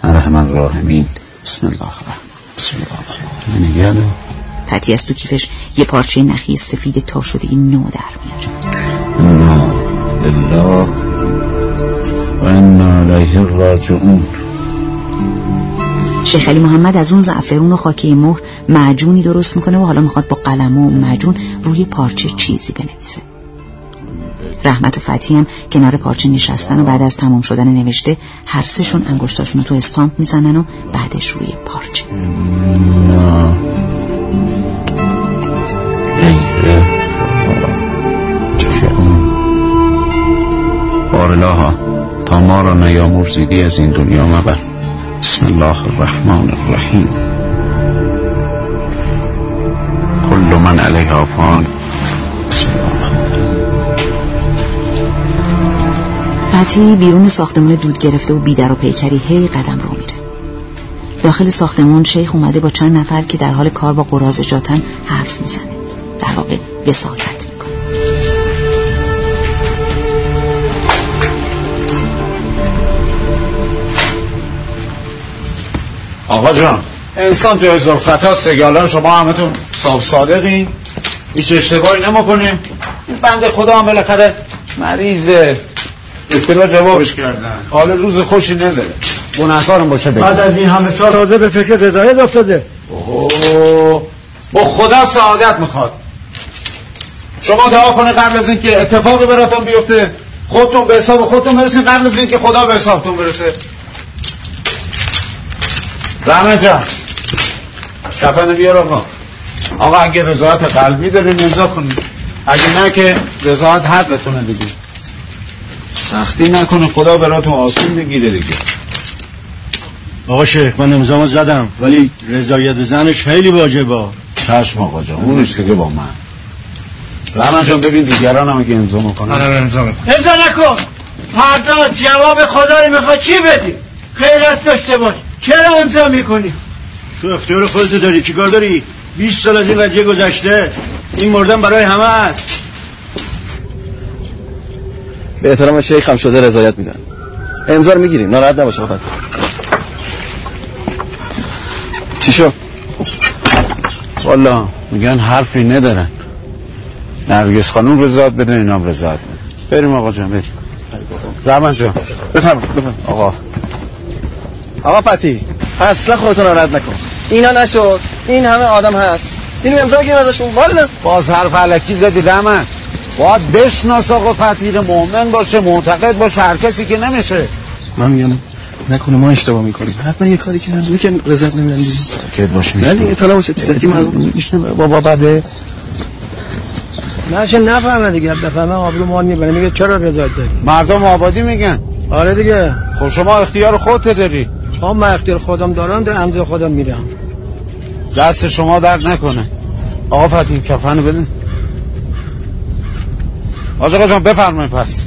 ارحم الراحمین بسم الله الرحمن بسم الله الرحمن. پتی از تو کیفش یه پارچه نخی سفید تا شده این نو در میاره انا لله و انا الیه راجعون شیخ علی محمد از اون زعفرون و خاکه مهر معجونی درست می‌کنه و حالا می‌خواد با قلم و معجون روی پارچه چیزی بنویسه. رحمت و فتی هم کنار پارچه نشستن و بعد از تمام شدن نوشته هر سهشون انگشتاشون رو تو استامپ می‌زنن و بعدش روی پارچه. بارلاها تا ما را نیامرزیدی از این دنیا مبر. بسم الله الرحمن الرحیم. قل هاپان فتی بیرون ساختمون دود گرفته و بیدر و پیکری هی قدم رو میره. داخل ساختمون شیخ اومده با چند نفر که در حال کار با قراز جاتن حرف می‌زنه. در واقع می‌کنه آقا جان. انسان جایز خطا سگالان شما همتون صاف صادقین. هیچ اشتباهی نمی‌کنیم این بنده خدا هم بالاخره مریضه. ابتلا جوابش کردن. حال روز خوشی نداره گناهکارم باشه بعد بگذار از این همه سال تازه به فکر رضایت افتاده. اوه، با خدا سعادت می‌خواد. شما دعا کنه قبل از اینکه اتفاقی براتون بیفته. خودتون به حساب خودتون برسین قبل از اینکه خدا به حسابتون برسه. رحمت جان. کفن بیار آقا آقا اگه رضایت قلبی دارین امضا کنید اگه نه که رضایت حقتونه دیگه. سختی نکنه خدا براتون آسون بگیره دیگه. آقا شیخ من امضامو زدم ولی رضایت زنش خیلی واجبه. چشم آقا جان اونش دیگه با من. رحمت جان ببین دیگران هم اگه امضا می‌کنن امضا امضا نکن. فردا جواب خدا رو می‌خواد چی بدی؟ خیرت داشته باش. چرا امضا می‌کنی؟ تو اختیار خودتو داری. چیکار داری؟ 20 سال از این قضیه گذشته. این مردن برای همه است. به احترام شیخ هم شده رضایت میدن. امضا رو می‌گیریم. ناراحت نباشه آقا. چی شو والا میگن حرفی ندارن. نرگس خانوم رضایت بده اینا هم رضایت بده. بریم آقا جان بریم. رحمت جان. بفرم بفرم آقا. آقا فتی اصلا خودتو ناراحت نکن. اینا نشد. این همه آدم هست. اینو امضا بگیریم ازشون. والا باز حرف علکی زدی رحمت باید بشناس آقا فتیر مؤمن باشه معتقد باشه هر کسی که نمیشه. من میگم نکنه ما اشتباه می‌کنیم. حتما یه کاری کردن که رضایت نمیدن ساکت باش ولی اطلاع باشه. چیزی که مردم میشنه بابا بده. نشه نفهمه دیگه. بفهمه آبرو مال می‌بره. میگه چرا رضایت داری؟ مردم آبادی میگن. آره دیگه. خب شما اختیار خودت داری. هم من اختیار خودم دارم در امضا خودم میدم دست شما درد نکنه. آقا فتیم کفن بده آج آقا جان بفرمایید پس.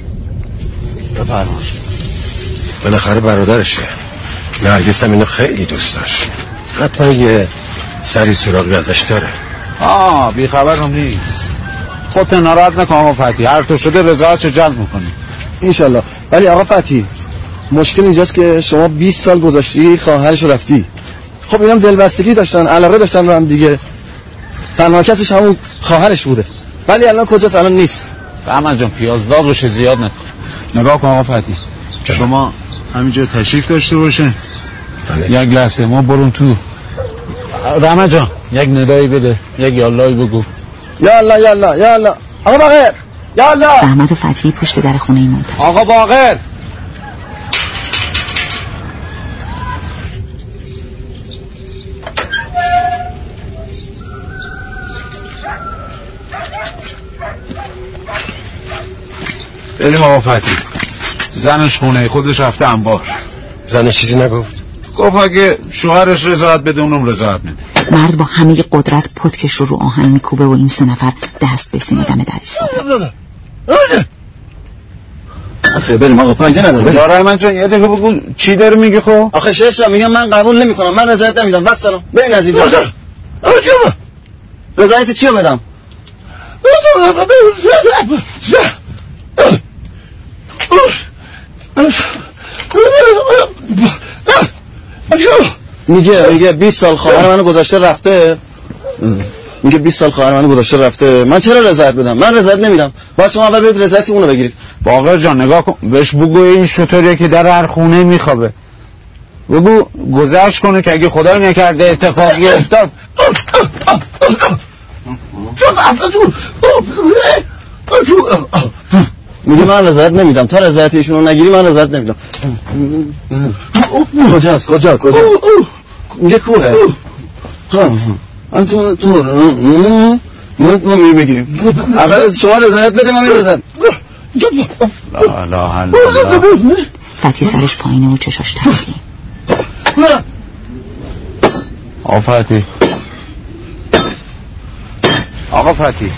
بفرمایید. بالاخره برادرشه. نرگس هم اینو خیلی دوست داشت. حتما یه سری سراغی ازش داره. آه بی خبرم نیست. خودت ناراحت نکن آقا فتی. هر تو شده رضایتش جلب می‌کنی. انشالله ولی آقا فتی مشکل اینجاست که شما 20 سال گذاشتی خواهرش رو رفتی. خب اینم دلبستگی داشتن علاقه داشتن رو هم دیگه. تنها کسش همون خواهرش بوده. ولی الان کجاست؟ الان نیست. احمد جان پیازداغ روش زیاد نکن. نگاه کن آقا فتی. شما همینجا تشریف داشته باشه یک لحظه ما برون تو. رحمت جان یک ندایی بده یک یاللهی بگو. یا الله یا الله یا الله. آقا بغیر یا الله. رحمت و فتحی پشت در خونه منتظر آقا باقر. بریم آقا فتی. زنش خونه خودش رفته انبار. زن چیزی نگفت؟ گفت اگه شوهرش رضایت بده اونم رضایت میده. مرد با همه قدرت پتکش رو رو آهن میکوبه و این سه نفر دست به سینه دم در ایستادن آخه بریم آقا فایده نداره بریم. یا رحمت جان یه دقیقه بگو چی داری میگی خب؟ آخه شیخ شما میگم من قبول نمی‌کنم من رضایت نمیدم. بس سلام. بریم از اینجا. رضایت چی رو بدم؟ میگه میگه 20 سال خواهر منو گذاشته رفته. میگه 20 سال خواهر منو گذاشته رفته. من چرا رضایت بدم؟ من رضایت نمیدم. باید شما اول برید رضایت اونو بگیرید. باقر جان نگاه کن. بهش بگو این شطوریه که در هر خونه میخوابه. بگو گذشت کنه که اگه خدای نکرده اتفاقی افتاد. میگه من رضایت نمیدم. تا رضایت ایشون رو نگیری من رضایت نمیدم. کجاست؟ کجا؟ کجا؟ میگه کوه. من تو تو ما ما میریم بگیریم اول شما رضایت بده من رضایت. لا لا الله فتحی سرش پایینه و چشاش تسلیم. آفتی آقا فتی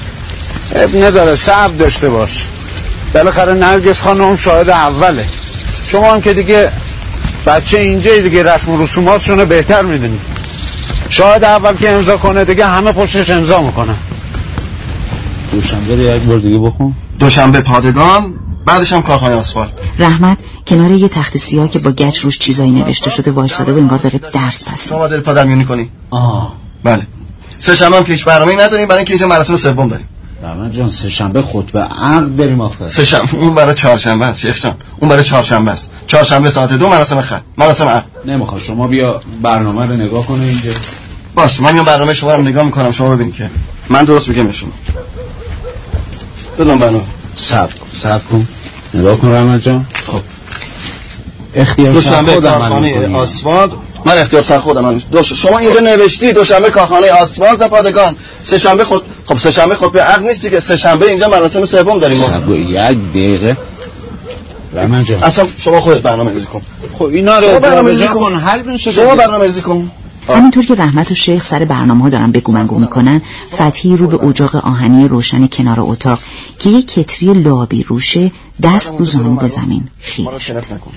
اب نداره صبر داشته باش. بالاخره نرگس خانم شاهد اوله. شما هم که دیگه بچه اینجا دیگه رسم و رسوماتشون بهتر می‌دونی شاهد اول که امضا کنه دیگه همه پشتش امضا می‌کنن. دوشنبه یک بار دیگه بخون. دوشنبه پادگان بعدش هم کارخانه آسفالت. رحمت کنار یه تخت سیاه که با گچ روش چیزایی نوشته شده وایساده و انگار داره درس پس شما داری پادرمیونی کنی. آه. بله. سه شنبه هم که هیچ برنامه‌ای نداریم برای اینکه اینجا مراسم سوم داریم. رحمت جان سه شنبه خطبه عقد داریم آخه. سه شنبه اون برای چهارشنبه است شیخ جان. اون برای چهارشنبه است. چهارشنبه ساعت دو مراسم خط. مراسم عقد. نمی‌خواد. شما بیا برنامه رو نگاه کنه اینجا. باش من میام برنامه شما رو نگاه می‌کنم. شما ببینید که من درست میگم شما. بدون برنامه صبر صبر کن. نگاه کن رحمت جان. خب. اختیار خودم آسفالت من اختیار سر خودم من دوش... شما اینجا نوشتی دوشنبه کارخانه آسفالت و پادگان. سه شنبه خود خب سه شنبه خود به عقد نیستی که سه شنبه اینجا مراسم سوم داریم ما. یک دقیقه. رحمت جان. اصلا شما خودت برنامه ریزی کن. خب اینا رو برنامه ریزی کن. حل میشه شما برنامه ریزی کن. همینطور که رحمت و شیخ سر برنامه ها دارن بگو منگو می‌کنن فتحی رو به اجاق آهنی روشن کنار اتاق که یک کتری لابی روشه دست رو زانو به زمین خیره ما رو شنف نکن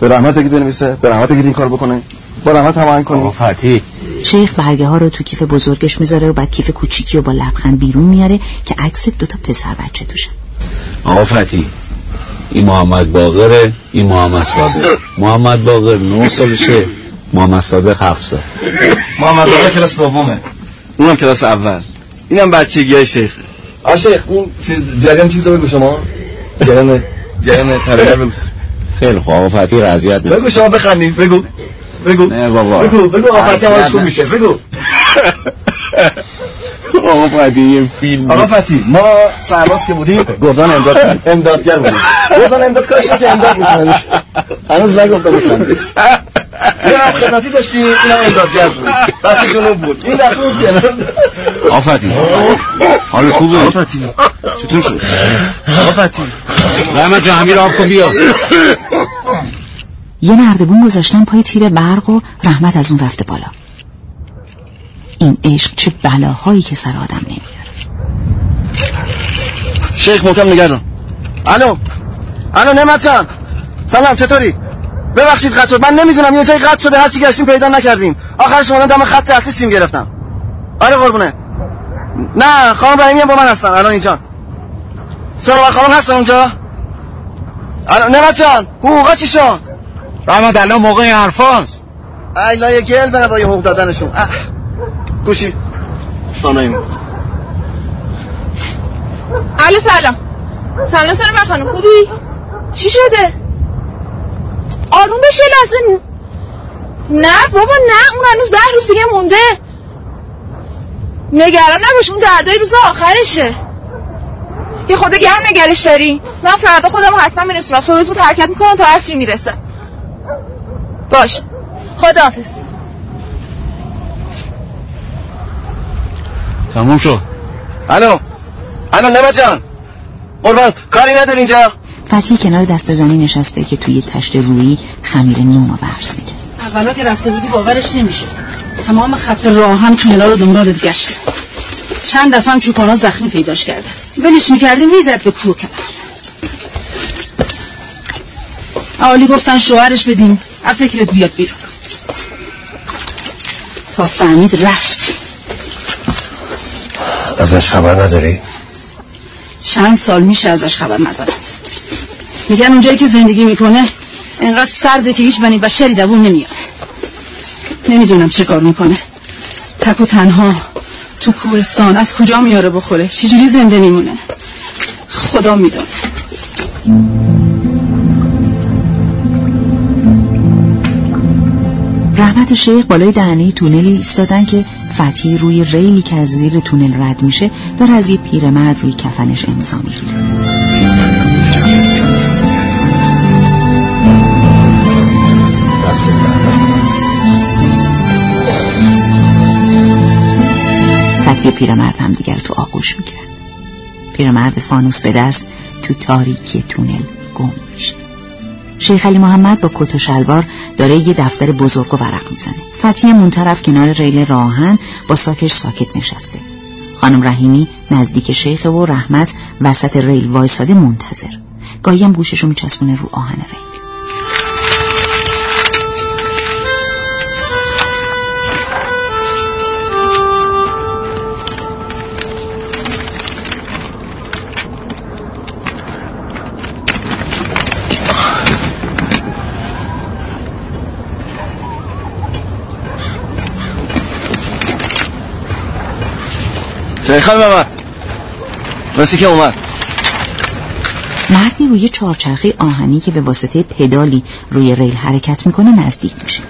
به رحمت بگید بنویسه به رحمت بگید این کار بکنه. با رحمت هماهنگ کنید فتی. شیخ برگه ها رو تو کیف بزرگش می‌ذاره و بعد کیف کوچیکی رو با لبخند بیرون میاره که عکس دوتا پسر بچه توشن آقا فتی این محمد باقره این محمد صادق. محمد باقر نه سالشه محمد صادق هفت سال. محمد آقا کلاس دومه. اونم کلاس اول. اینم بچگی شیخ. آ شیخ اون چیز جریان چیز رو بگو شما. جریان جریان بگو. خیلی خوب. آقا فتی رضایت نکن. بگو شما بخندید بگو. بگو. نه بابا. بگو. بگو آقا فتی. میشه. بگو. آقا فتی یه فیلم. آقا فتی ما سرباز که بودیم گردان امداد. امدادگر بودیم. گردان امداد کارش که امداد می‌کنه. هنوز نگفتم بخندید یه هم خدمتی داشتیم اینم امدادگر بود. بچه جنوب بود. این رفت بود کنار. آقا فتی حال خوبه؟ آقا فتی. چطور شد؟ آقا فتی. رحمت جان همین رو آب کن بیا. یه نردبون گذاشتن پای تیر برق و رحمت از اون رفته بالا. این عشق چه بلاهایی که سر آدم نمیاره. شیخ محکم نگردم الو الو نعمت جان سلام چطوری؟ ببخشید قطع شد. من نمی‌دونم یه جایی قطع شده هرچی گشتیم پیدا نکردیم. آخرش اومدم دم خط اصلی سیم گرفتم. آره قربونه. نه خانم رحیمی هم با من هستن. الان اینجا. سرور خانم هستن اونجا؟ الو نعمت جان حقوقا چی شد؟ رحمت الان موقع این حرفاست ایلای گل بنا با یه حقوق دادنشون. اه. گوشی. رحیمی الو سلام. سلام سلام خانم. خوبی؟ چی شده؟ آروم بشه لحظه. نه بابا نه. اون هنوز ده روز دیگه مونده. نگران نباش اون دردای روز آخرشه. یه خود گرم نگرش داری. من فردا خودم حتما میرسونم. صبح زود حرکت می‌کنم تا عصری می‌رسم. باش. خداحافظ. تموم شد. الو. الو نعمت جان. قربان کاری نداری اینجا؟ فتحی کنار دست زنی نشسته که توی تشت رویی خمیر نون رو برس میده. اولا که رفته بودی باورش نمیشه تمام خط راه هم کنار رو دنبالت گشت. چند دفعه هم چوپانا زخمی پیداش کردن ولش می‌کردیم می‌زد به کوه کمر عالی گفتن شوهرش بدیم از فکرت بیاد بیرون. تا فهمید رفت. ازش خبر نداری؟ چند سال میشه ازش خبر ندارم. میگن اونجایی که زندگی می‌کنه انقدر سرده که هیچ بنی بشری دوون نمیاد. نمی‌دونم چه کار می‌کنه. تک و تنها تو کوهستان از کجا میاره بخوره؟ چجوری زنده میمونه؟ خدا می‌دونه. رحمت و شیخ بالای دهنه تونلی ایستادن که فتحی روی ریلی که از زیر تونل رد میشه داره از یه پیرمرد روی کفنش امضا می‌گیره. فتحی و پیرمرد هم دیگر تو آغوش می‌گیرن. پیرمرد فانوس به دست تو تاریکی تونل گم میشه. شیخ علی محمد با کت و شلوار داره یه دفتر بزرگ و ورق می‌زنه. فتیه اون طرف کنار ریل راهن با ساکش ساکت نشسته. خانم رحیمی نزدیک شیخ و رحمت وسط ریل وایساده منتظر. گاهی هم گوششو میچسبونه رو آهن ریل. خیلی محمد رسی که اومد. مردی روی چهارچرخه آهنی که به واسطه پدالی روی ریل حرکت می‌کنه نزدیک میشه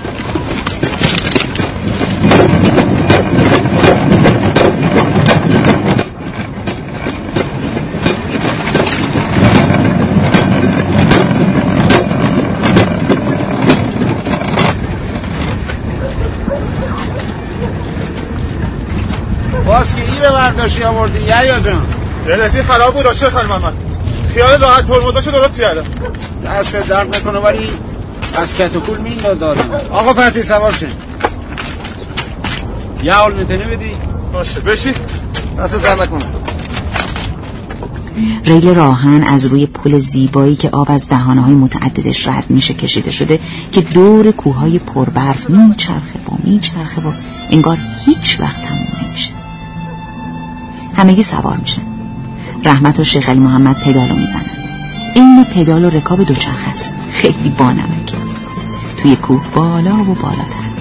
باز که برداشتی آوردی یا جان دلسی خراب بود آشه خانم محمد خیال راحت ترمزاشو درست کردم. دست درد نکنه ولی از کت و کول مینداز آدم. آقا فتی سوار شد یه حال میتنه بدی؟ باشه بشی دست درد نکنه. ریل راهن از روی پل زیبایی که آب از دهانه های متعددش رد میشه کشیده شده که دور کوههای پربرف میچرخه و میچرخه و انگار هیچ وقت همگی سوار میشن. رحمت و شیخ علی محمد پدالو می‌زنن. این پدال و رکاب دوچرخه است. خیلی بانمکه. توی کوه بالا و بالاتر.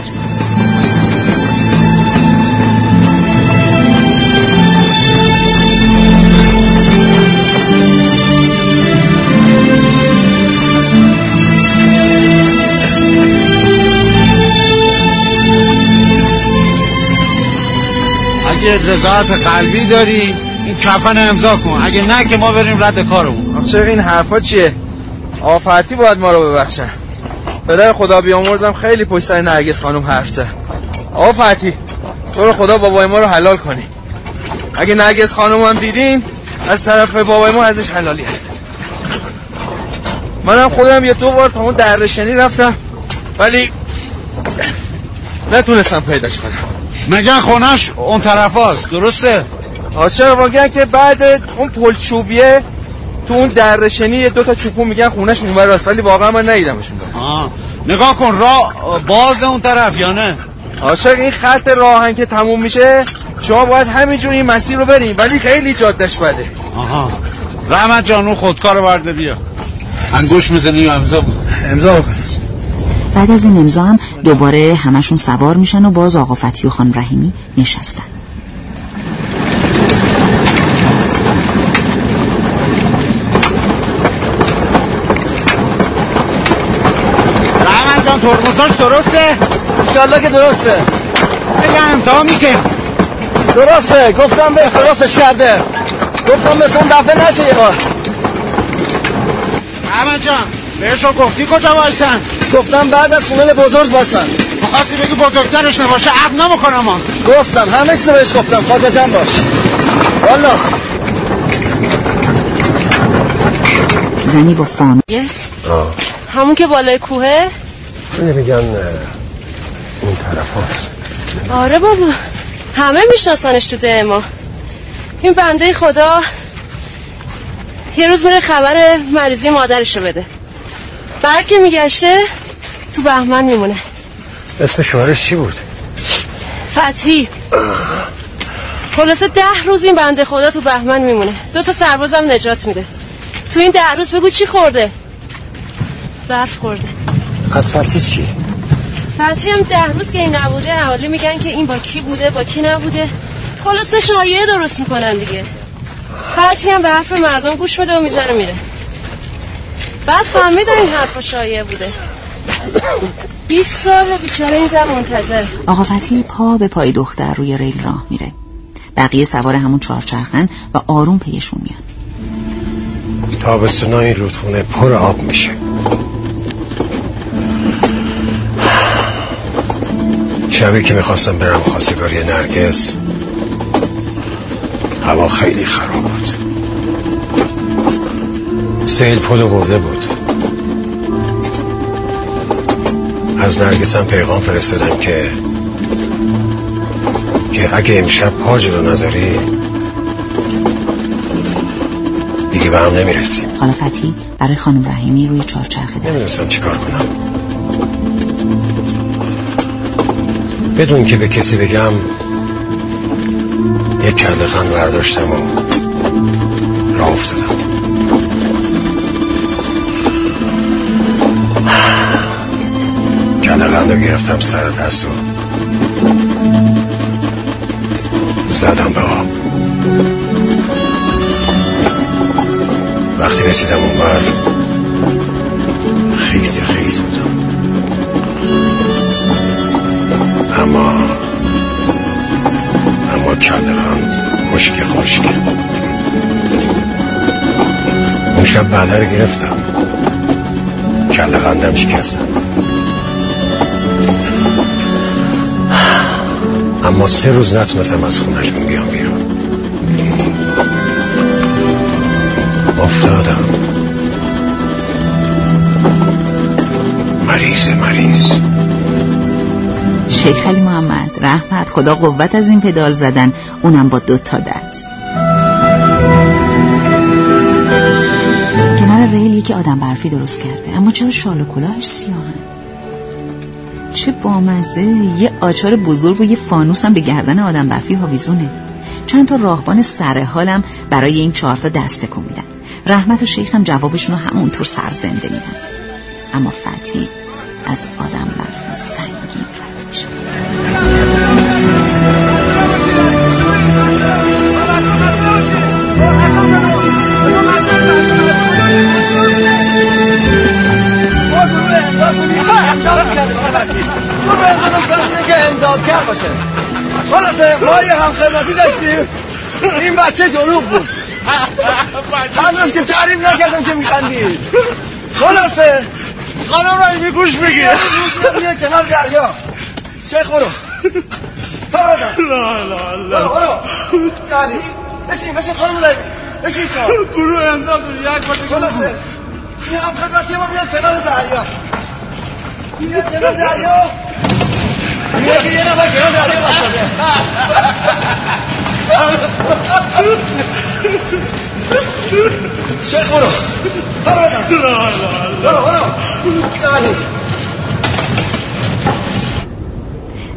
اگه رضایت قلبی داری این کفن امضا کن. اگه نه که ما بریم رد کارمون. چرا این حرفا چیه؟ آفرتی باید ما رو ببخشن. پدر خدا بیامرزم خیلی پشت سر نرگس خانم حرف زد. آفرتی تو رو خدا بابای ما رو حلال کنی. اگه نرگس خانم هم دیدیم از طرف بابای ما ازش حلالی هست منم خودم یه دو بار تا اون درشنی رفتم ولی نتونستم پیداش کنم. مگه خونش اون طرف هاست درسته؟ چرا؟ واگن که بعد اون پل چوبیه تو اون درشنی یه دوتا چوپون میگن خونش اونور راست ولی واقعا من ندیدمشون. آه. نگاه کن راه باز اون طرف یا نه؟ عاشق این خط راهن که تموم میشه؟ شما باید همینجور این مسیر رو بریم ولی خیلی جادش بده. آها. رحمت جانو خودکار برده بیا. انگوش می‌زنی امضا بود امضا بکن. بعد از این امضا هم دوباره همشون سوار میشن و باز آقا فتی و خان رحیمی نشستن. رحمت جان ترمزاش درسته؟ انشالله که درسته. بگه امتحان می‌کنم درسته. گفتم بهش درستش کرده. گفتم به اون دفعه نشه یه بار. رحمت جان بهشون گفتی کجا وایسن؟ گفتم بعد از تونل بزرگ باسن می‌خواستی بگی بزرگترش نباشه عقل نمی‌کنم ما. گفتم همه چیزو بهش گفتم خاطر جمع باش. والا. زنی با فان یس آه. همون که بالای کوهه؟ میگن اون طرف هاست. آره بابا. همه میشناسنش تو ده ما. این بنده خدا یه روز میره خبر مریضی مادرشو بده. که میگشته تو بهمن میمونه. اسم شوهرش چی بود؟ فتحی. خلاصه ده روز این بنده خدا تو بهمن میمونه. دو تا سربازم نجات میده. تو این ده روز بگو چی خورده؟ برف خورده. از فتی چی؟ فتحی هم ده روز که این نبوده اهالی میگن که این با کی بوده با کی نبوده. خلاصه شایعه درست می‌کنن دیگه. فتحی هم به حرف مردم گوش میده و می‌زنه میره. بعد فهمیدن این حرف شایعه بوده. 20 سال بیچاره این زن منتظر. آقا فتی پا به پای دختر روی ریل راه میره. بقیه سوار همون چهارچرخن و آروم پیشون میان. تابستونا این رودخونه پر آب میشه. شبی که می‌خواستم برم خواستگاری نرگس هوا خیلی خراب بود. سیل پل و برده بود. از نرگسم پیغام فرستادم که که اگه امشب پا جلو نذاری دیگه به هم نمی‌رسیم. حالا فتی برای خانم رحیمی روی چهارچرخه در. نمی‌دونستم چیکار کنم. بدون که به کسی بگم یک کرده خند برداشتم و راه افتادم. رو گرفتم سر دست و زدم به آب. وقتی رسیدم اون بر خیس خیس بودم. اما اما کله خند خشک خشک. اون شب بعده رو گرفتم. کله خندم شکستم. اما سه روز نتونستم از خونشون بیام بیرون. افتادم. مریض مریض. شیخ علی محمد رحمت خدا قوت از این پدال زدن. اونم با دو تا دست کنار ریل یکی آدم برفی درست کرده. اما چرا شال و کلاهش سیاهن؟ چه بامزه. یه آچار بزرگ و یه فانوس هم به گردن آدم برفی هاویزونه چند تا راهبان سر حالم برای این چهارتا دست تکون میدن. رحمت و شیخ هم جوابشون رو همونطور سرزنده میدن. اما فتی از آدم برفی سنگین باشه خلاصه ما یه هم خدمتی داشتیم. این بچه جنوب بود. هنوز که تعریف نکردم که میخندید. خلاصه. خانم رایی گوش بگیر. میره کنار دریا. شیخ برو. برادر لا لا لا. برو برو. یعنی بشین بشین خانم رایی بشین شما. گروه امضا یک بار خلاصه. این هم خدمتی ما بیاد کنار دریا. بیاد کنار دریا. یعنی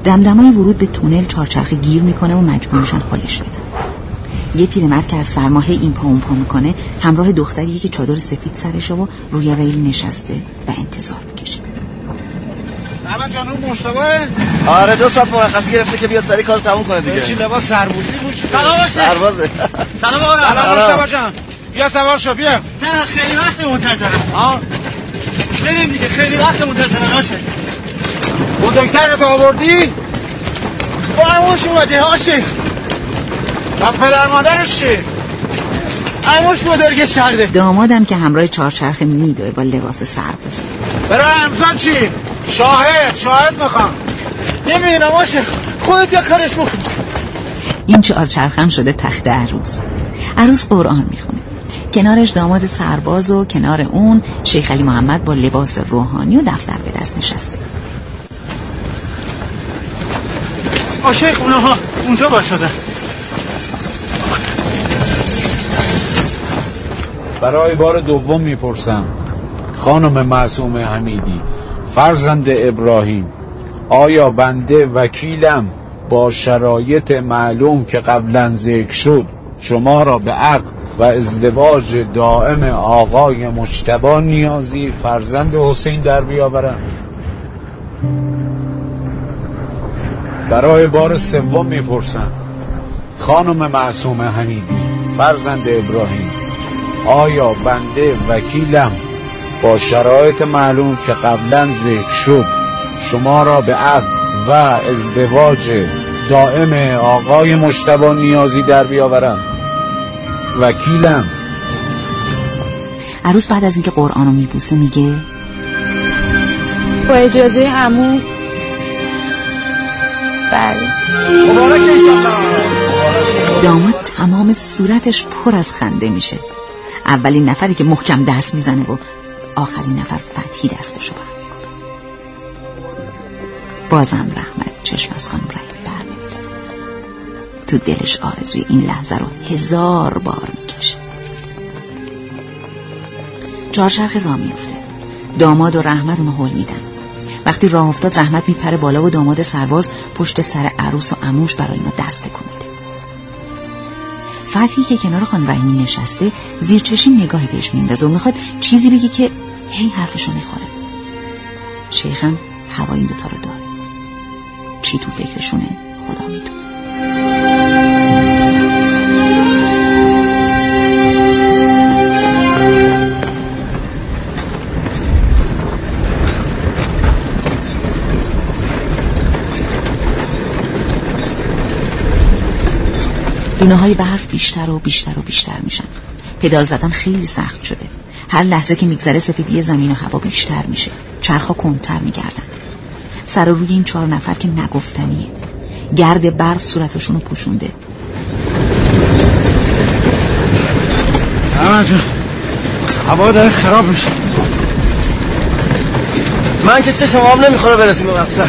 دمدمای ورود به تونل چارچرخه گیر می‌کنه و مجبور میشن خالش بدن یه پیرمرد که از سرماهه این پا اون پا می‌کنه همراه دختریه که چادر سفید سرشه و روی ریل نشسته و انتظار می‌کشه اما جانو مشتبه آره دو ساعت مرخصی گرفته که بیاد سری کار تموم کنه دیگه. چی لباس سربوزی بود چی سلام باشه سربازه. سلام آقا. سلام مشتبه جان. بیا سوار شو بیا. نه خیلی وقت منتظرم. ها بریم دیگه خیلی وقت منتظرم باشه بزرگتر تو آوردی؟ با اموش اومده هاشی و پدر مادرش چی؟ اموش بزرگش کرده. دامادم که همراه چارچرخه میدوه با لباس سرباز. برای امضا چی؟ شاهد شاهد می‌خوام. نمی‌دونم باشه خودت یا کارش بکن. این چهارچرخه هم شده تخت عروس. عروس قرآن می‌خونه. کنارش داماد سرباز و کنار اون شیخ علی محمد با لباس روحانی و دفتر به دست نشسته. آشیخ اونها اونجا باشده. برای بار دوم می‌پرسم. خانم معصوم حمیدی فرزند ابراهیم آیا بنده وکیلم با شرایط معلوم که قبلا ذکر شد شما را به عقد و ازدواج دائم آقای مجتبا نیازی فرزند حسین در بیاورم؟ برای بار سوم می‌پرسم. خانم معصوم حمیدی فرزند ابراهیم آیا بنده وکیلم با شرایط معلوم که قبلا ذکر شد. شما را به عقد و ازدواج دائم آقای مشتبا نیازی در بیاورم. وکیلم. عروس بعد از اینکه قرآن رو میبوسه میگه با اجازه عمو. بله. داماد تمام صورتش پر از خنده میشه. اولین نفری که محکم دست می‌زنه و آخرین نفر فتحی دستشو بر بازم رحمت چشم از خانم رحیمی بر تو دلش آرزوی این لحظه رو هزار بار می‌کشه. چهارچرخ را میفته داماد و رحمت اونو حل میدن. وقتی راه افتاد رحمت میپره بالا و داماد سرباز پشت سر عروس و اموش برای اینا دست تکون میده فتحی که کنار خان رحیمی نشسته زیر چشم نگاهی بهش میندازه و می‌خواد چیزی بگه که هی حرفشو می‌خوره. شیخم هوا این دوتا رو داره چی تو فکرشونه؟ خدا می‌دونه. دونه های برف بیشتر و بیشتر و بیشتر میشن. پدال زدن خیلی سخت شده. هر لحظه که میگذره سفیدی زمین و هوا بیشتر میشه. چرخا کنتر میگردن. سر روی این چهار نفر که نگفتنیه. گرد برف صورتشون رو پوشونده. جان هوا داره خراب میشه. من که چشم آب نمی‌خوره برسیم به مقصد.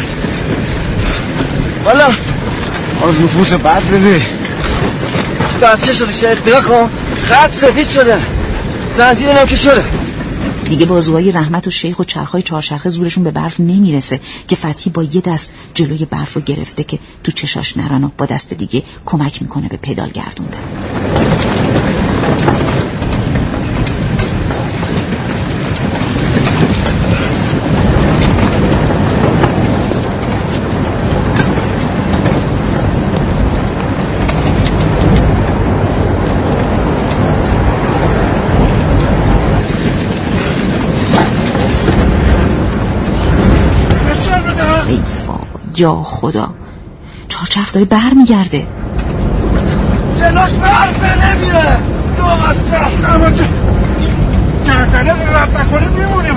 والا از نفوس بد زده. بچه شده شیخ بگاه کن. خط سفید شده. زنجیر که شده. دیگه بازوهای رحمت و شیخ و چرخهای چهارشرخه زورشون به برف نمی‌رسه که فتحی با یه دست جلوی برف رو گرفته که تو چشاش نران و با دست دیگه کمک می‌کنه به پدال گردوندن. یا خدا. چهارچرخ داره بر میگرده جلاش برفه نمیره. دو چه گردنه رد نکنه میمونیم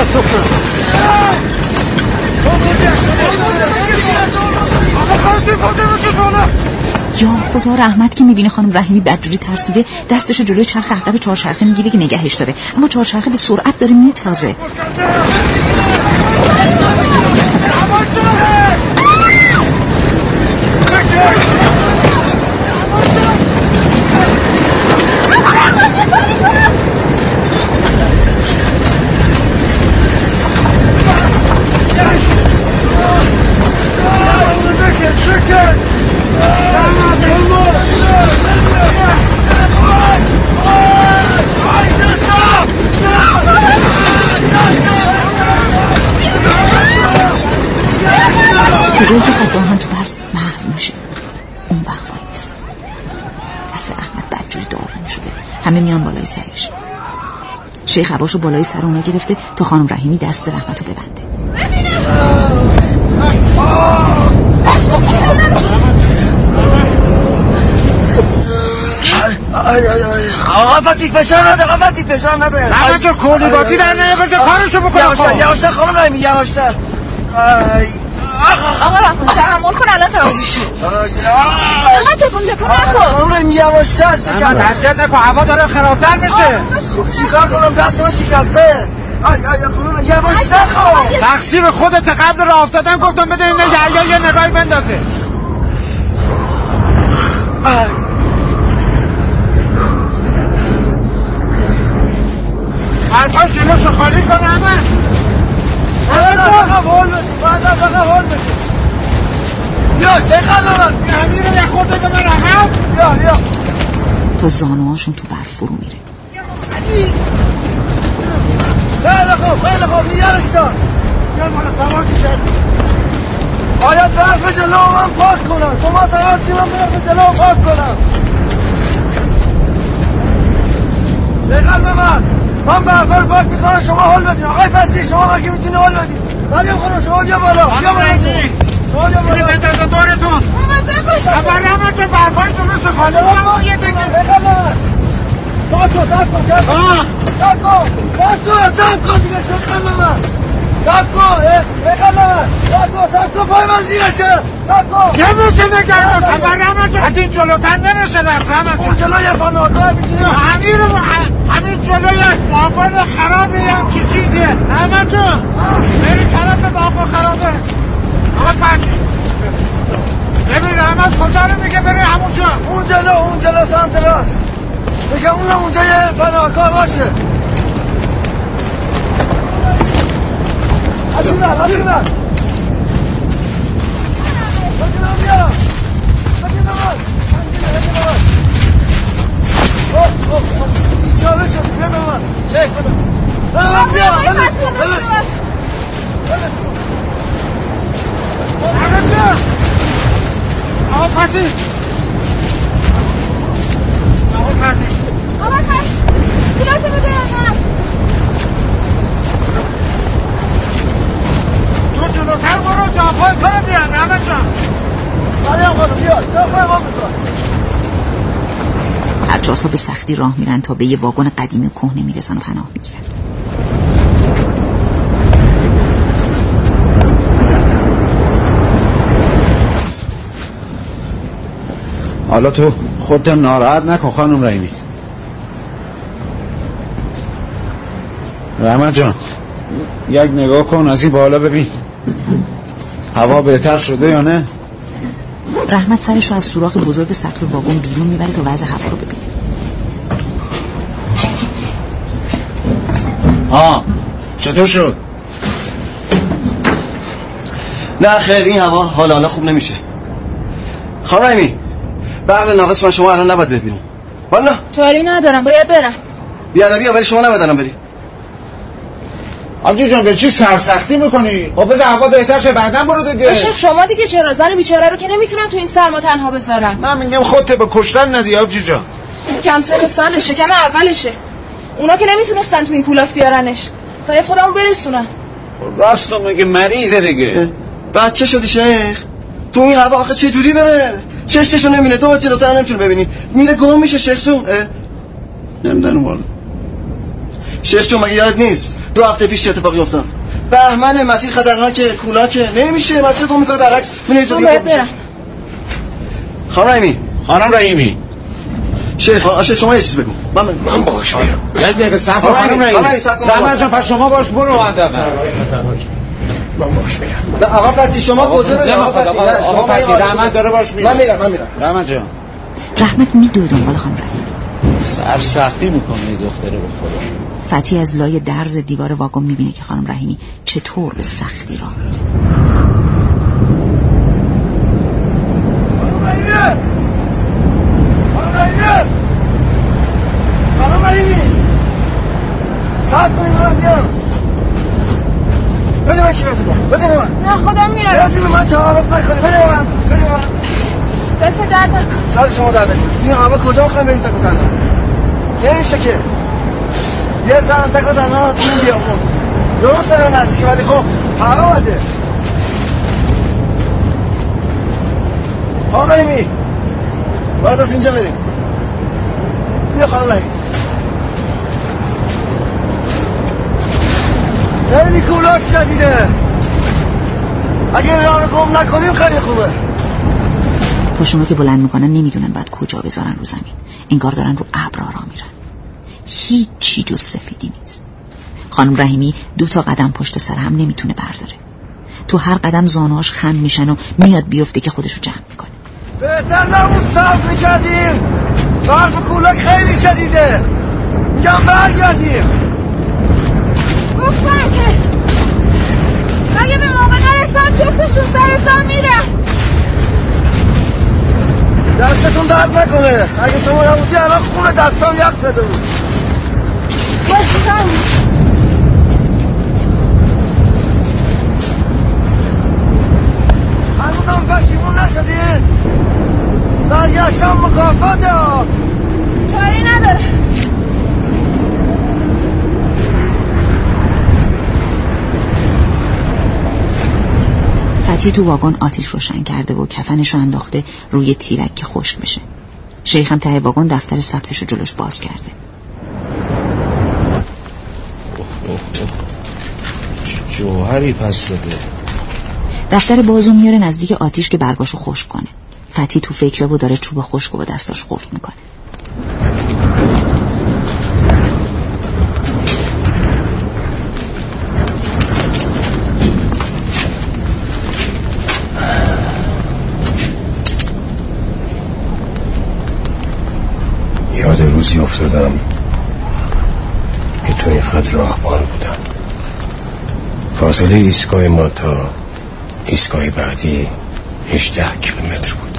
یا خدا رحمت که می‌بینه خانم رحیمی بدجوری ترسیده دستش جلوی چرخ عقب چهارچرخه می‌گیره که نگهش داره. اما چهارچرخه به سرعت داره میتازه. قدام تو برف. محو میشه. اون وقت وای نیست. دست احمد بدجوری دارم شده. همه میان بالای سرش. شیخ عباشو بالای سر اونا گرفته تا خانم رحیمی دست رحمتو ببنده. آقا فتیک فشار نده آقا فتیک فشار نده. همه جا کولی بازی در نه بزر کارشو بکنه یواشتر یواشتر خانم رحیمی یواشتر. آقا رحمان تحمل کن الان تمام میشه. آقا تکون تکون نخور. خانم رحیمی یواشتر اما تحصیل نکن هوا داره خرابتر میشه. چیکار کنم؟ دست من شکسته. آی آی خانم یواشتر خب تقصیر خودت قبل راه افتادن گفتم بده این یا یه نگاهی بندازه. حرفا جلوشو خالی کن همه هول بدیم باید از آقا هول بدیم بیا خورده به من رحم بیا بیا. تا زانوهاشون تو برف فرو میره. خیلی خوب خیلی خوب نیارش دار بیا مالا سوار چی باید برف جلو من پاک کنم. شما سوارسی من برف جلو پاک کنم. شیخ علامت من برف رو پاک می‌کنم شما حل بدین. آقای فتی شما مگه می‌تونی حل بدین؟ مریم خانم شما بیا بالا. بیا بالا شما بیا بالا به دست دورتون خبر رحمت تو برفای جلوش خانه با یه دیگه ساکو ساکو ساکو ساکو ساکو دیگه شکر من ساکو بخلا ساکو ساکو پای من زیرشه رحمت از این جلوتر نمیشه در رحمت اون جلوی پناهگاه می‌تونیم همین رو همین جلوی واگن خرابی هم چی چیزیه رحمت جون بری طرف واگن خرابه. آقا ببین رحمت کجا رو میگه بری همونجا اون جلو اون جلو سمت راست. میگم اونم اونجا یه پناهگاه باشه. اوه اوه بیچاره شد بیا دو من چک بده نه من بیا بلش بلش رحمت به سختی راه میرن تا به یه واگن قدیمی کهنه می‌رسن و پناه می‌گیرن. حالا تو خودت ناراحت نکن خانم رحیمی. رحمت جان یک نگاه کن از این بالا ببین. هوا بهتر شده یا نه؟ رحمت سرش رو از سوراخ بزرگ سقف واگن بیرون می‌بره تا وضع هوا رو ببینه آه چطور شد؟ نه خیر این هوا حالا حالا خوب نمیشه. خانم بغل ناقص من شما الان نباید ببینیم والا؟ طوری ندارم باید برم. بیادبی ولی شما نباید الان بری. آبجی جان به چی سرسختی می‌کنی؟ خب بذار هوا بهتر شه بعدا برو دیگه. شیخ شما دیگه چرا؟ زن بیچاره رو که نمی‌تونم تو این سرما تنها بذارم. من میگم خودت به کشتن ندی آبجی جان. کم سن و سال شکم اولشه. اونا که نمی‌تونستن تو این کولاک بیارنش. باید خودمو برسونم خب راست میگه مریضه دیگه. بچه شدی شیخ؟ تو این هوا آخه چه جوری بره؟ چشتشو نمیره دو بچه جلوتر نمی‌تونه ببینی؟ میره گم میشه شیخ جون. نمی‌دونم والا. شیخ جون مگه یاد نیست؟ دو هفته پیش چه اتفاقی افتاد؟ بهمن مسیر خطرناکه کولاکه نمیشه. مسیر گم می‌کنه برعکس. میره برم خانم رحیمی. خانم رحیمی. شیخ آشه شما یه چیز بگو. من من باش میرم. یک دقیقه صبر کن خانم خانم رحیمی، خانم رحیمی رحیمی، صبر کن. زحمت پس شما باش برو. حداقل من باش میرم. آقا فتی شما کجا برید آقا فتی نه شما رحمت داره باش میره من میرم من میرم. رحمت جان. رحمت میدوه دنبال خانم رحیمی سرسختی می‌کنه این دختره به خدا. فتی از لای درز دیوار واگن می‌بینه که خانم رحیمی چطور به سختی راه میره خانم رحیمی خانم رحیمی خانم رحیمی ساعت کنید دارم بیام بده من کی بده من بده من نه خودم میارم بده من تعارف نکنی بده من بده من دست درد نکن سر شما در نکنید این همه کجا می‌خوایم بریم تک و تنها؟ نمیشه که. یه زن تک و تنها تو این بیامون درست داره نزدیکی ولی خب هوا بده خانم رحیمی باید از اینجا بریم. بیا خانم رحیمی خیلی کولاک شدیده. اگه راه رو گم نکنیم خیلی خوبه. پاشونو که بلند می‌کنن نمی‌دونن باید کجا بذارن رو زمین. انگار دارن رو ابر راه میرن. هیچی جز سفیدی نیست. خانم رحیمی دو تا قدم پشت سر هم نمی‌تونه برداره. تو هر قدم زانوهاش خم میشن و میاد بیفته که خودشو جمع می‌کنه. بهتر نبود صرف می‌کردیم. برف کولاک خیلی شدیده. میگم برگردیم. گفتم که اگه به موقع نرسم جفتشون سرسان میرم دستتون درد نکنه. اگه شما نبودی الان خون دستام یخ زده بود. هنوزم پشیمون نشدین برگشتم مکافاته ها چاری نداره. فتی تو واگن آتیش روشن کرده و کفنش رو انداخته روی تیرک که خشک بشه. شیخ هم ته واگن دفتر ثبتش رو جلوش باز کرده. جوهری پس داده دفتر بازو میاره نزدیک آتیش که برگاشو خشک کنه. فتی تو فکره و داره چوب خشک و با دستاش خورد می‌کنه. روزی افتادم که تو این خط راهبان بودم. فاصله ایستگاه ما تا ایستگاه بعدی 18 کیلومتر بود.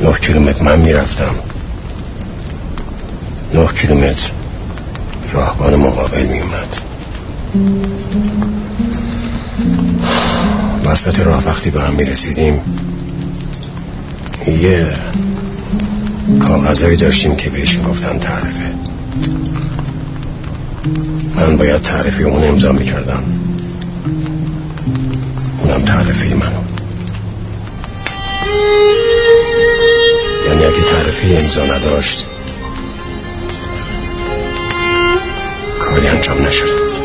9 کیلومتر من می‌رفتم. 9 کیلومتر راهبان مقابل میومد وسط راه وقتی به هم می‌رسیدیم یه کاغذهایی داشتیم که بهش گفتن تعرفه. من باید تعرفی اون امضا می‌کردم. اونم تعرفی منو یعنی اگه تعرفی امضا نداشت کاری انجام نشده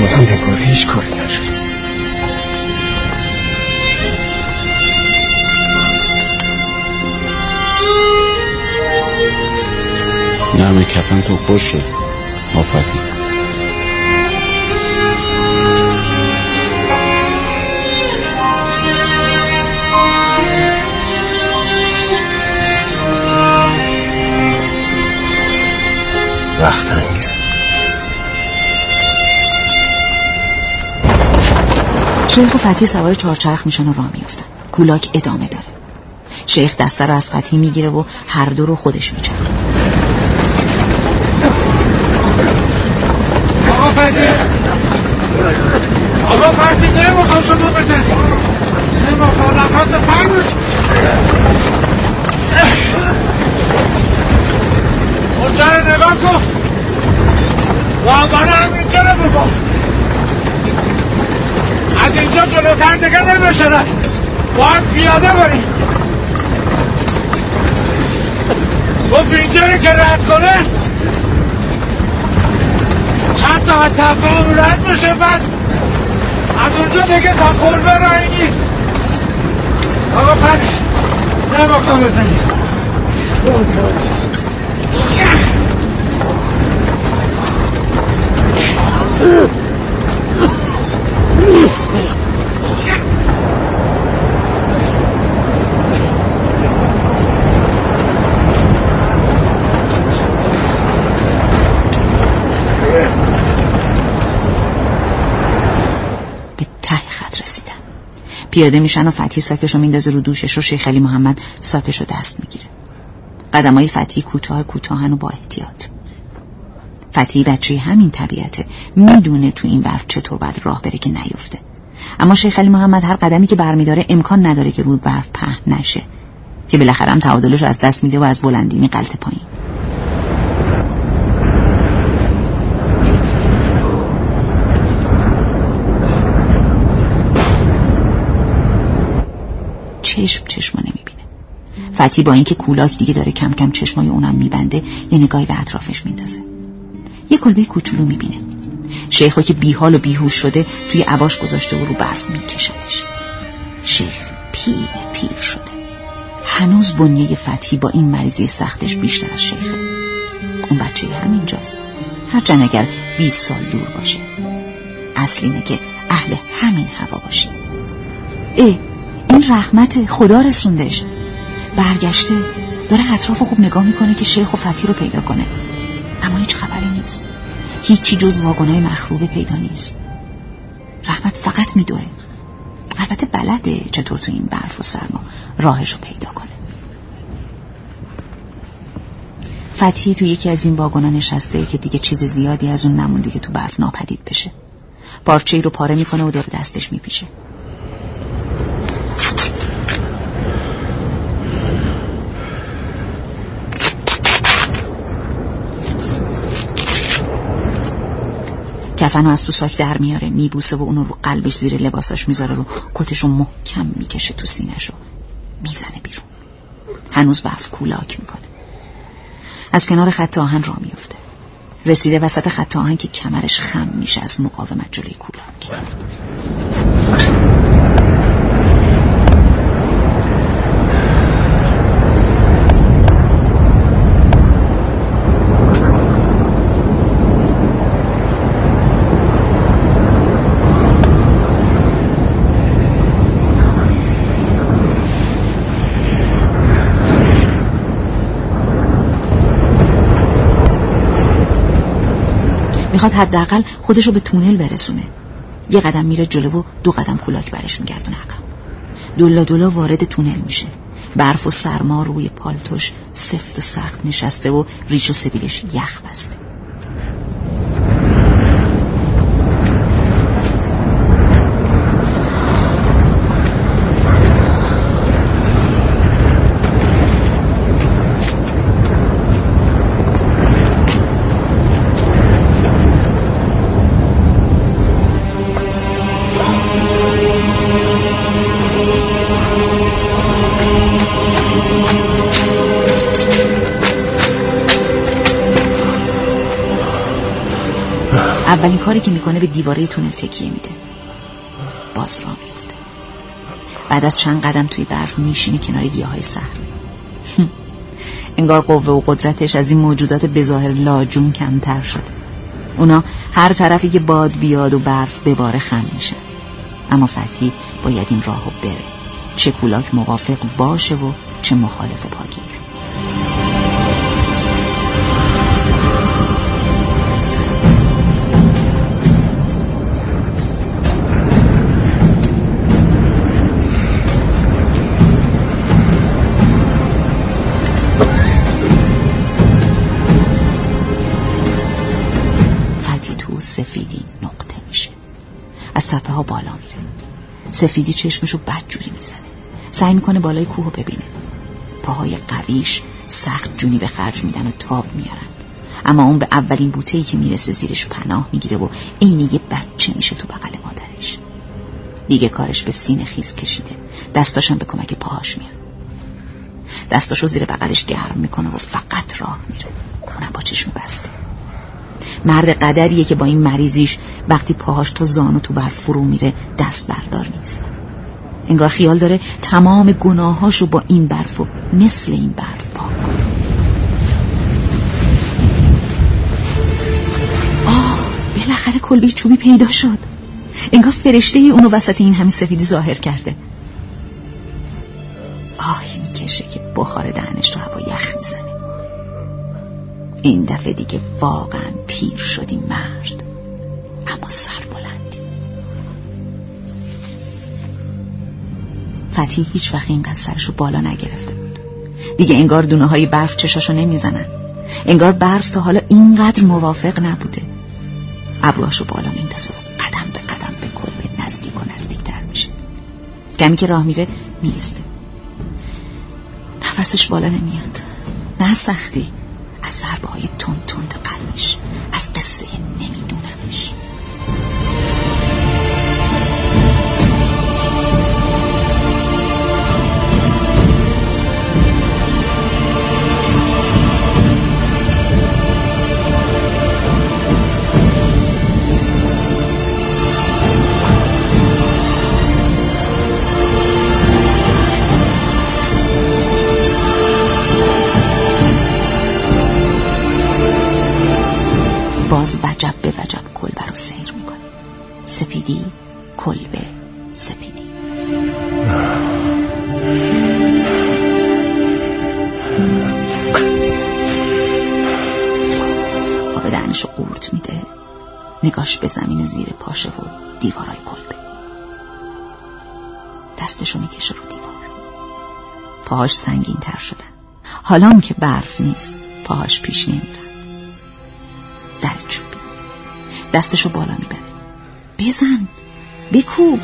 خودم انگار هیچ کاری نشد نمه کفن تو خوش شد. آفتی وقتنگ شیخ و فتی سوار چهارچرخ میشن و راه میفتن کولاک ادامه داره. شیخ دسته رو از فتی می‌گیره و هر دو رو خودش میچرخه. آقا فتی! آقا فتی نمی‌خوام شما بزن نمی‌خوام نفس پنگش اونجا رو نگاه کن. رامبانه هم اینجا رو بگو از اینجا جلوتر دیگه نمیشه رفت باید پیاده بریم گفت اینجا رو که رد کنه چند تا تفاهم رد میشه بعد از اونجا دیگه تا کلبه رای نیست. آقا فتح نمی‌خوام بزنی. به ته خط رسیدن پیاده میشن و فتی ساکشو میندازه رو دوشش و شیخ علی محمد ساکشو دست می‌گیره. قدمای فتی کوتاه کوتاهن و با احتیاط. فتی بچه همین طبیعته. می‌دونه تو این برف چطور باید راه بره که نیفته. اما شیخ علی محمد هر قدمی که برمیداره امکان نداره که رو برف پهن نشه. که بالاخره هم تعادلش رو از دست میده و از بلندی میقلته پایین. چشم چشمو نمی‌بینه. فتی با اینکه کولاک دیگه داره کم کم چشمای اونم میبنده یه نگاهی به اطرافش میندازه. یه کلبه کوچولو می‌بینه. شیخو که بیحال و بیهوش شده توی عباش گذاشته و رو برف میکشدش. شیخ پیر پیر شده. هنوز بنیه فتحی با این مریضی سختش بیشتر از شیخه. اون بچه همینجاست. هرچند اگر 20 سال دور باشه. اصل اینه که اهل همین هوا باشی. ای این رحمت خدا رسوندش. برگشته داره اطراف خوب نگاه می‌کنه که شیخ و فتی رو پیدا کنه. اما هیچ خبری نیست. هیچی جز واگنای مخروبه پیدا نیست. رحمت فقط میدوه. البته بلده چطور تو این برف و سرما راهش رو پیدا کنه. فتی تو یکی از این واگنا نشسته که دیگه چیز زیادی از اون نمونده که تو برف ناپدید بشه. پارچه ای رو پاره می‌کنه و داره دستش میپیچه. کفن از تو ساک در میاره میبوسه و اونو رو قلبش زیر لباساش می‌ذاره و کتشو محکم می‌کشه تو سینشو می‌زنه بیرون. هنوز برف کولاک می‌کنه. از کنار خط آهن را میفته رسیده وسط خط آهن که کمرش خم میشه از مقاومت جلوی کولاک. می‌خواد حداقل خودش رو به تونل برسونه. یه قدم میره جلو و دو قدم کولاک برش میگردونه عقب. دولا دولا وارد تونل میشه. برف و سرما روی پالتوش سفت و سخت نشسته و ریش و سبیلش یخ بسته. اولین کاری که می‌کنه به دیواره تونل تکیه میده. باز را میفته بعد از چند قدم توی برف میشینه کنار گیاه های انگار قوه و قدرتش از این موجودات بظاهر لاجون کمتر شده. اونا هر طرفی که باد بیاد و برف بباره خم میشه. اما فتحی باید این راهو بره. چه کولاک موافق باشه و چه مخالف پاگیر. سفیدی چشمشو بدجوری می‌زنه. سعی می‌کنه بالای کوه رو ببینه. پاهای قویش سخت جونی به خرج میدن و تاب میارن. اما اون به اولین بوته ای که می‌رسه زیرش پناه می‌گیره و عین یه بچه میشه تو بغل مادرش. دیگه کارش به سینه خیز کشیده. دستاشم به کمک پاهاش میاد. دستاشو زیر بغلش گرم می‌کنه و فقط راه میره. اونم با چشم بسته. مرد قدریه که با این مریضیش وقتی پاهاش تا زانو تو برف فرو میره دست بردار نیست. انگار خیال داره تمام گناهاشو با این برف و مثل این برف پاک آه بالاخره کلبه چوبی پیدا شد. انگار فرشته اونو وسط این همین سفیدی ظاهر کرده. آهی می‌کشه که بخار دهنش می‌زنه این دفعه دیگه واقعا پیر شدی مرد. اما سر بلندی فتیح هیچ وقت اینقدر سرشو بالا نگرفته بود. دیگه انگار دونه های برف چشاشو نمی‌زنن. انگار برف تا حالا اینقدر موافق نبوده. ابروهاشو بالا میندازه و قدم به قدم به کلبه نزدیک و نزدیکتر میشه. کمی که راه میره میسته نفسش بالا نمیاد. نه سختی. از ضربه های تند تند قلبش از قصه باز وجب به وجب کلبه رو سیر می‌کنه. سپیدی کلبه سپیدی. آب دهنشو قورت میده. نگاش به زمین زیر پاشه و دیوارای کلبه دستشو می‌کشه رو دیوار. پاهاش سنگین تر شدن حالا که برف نیست پاهاش پیش نمیره. دستشو بالا می‌بره بزن. بکو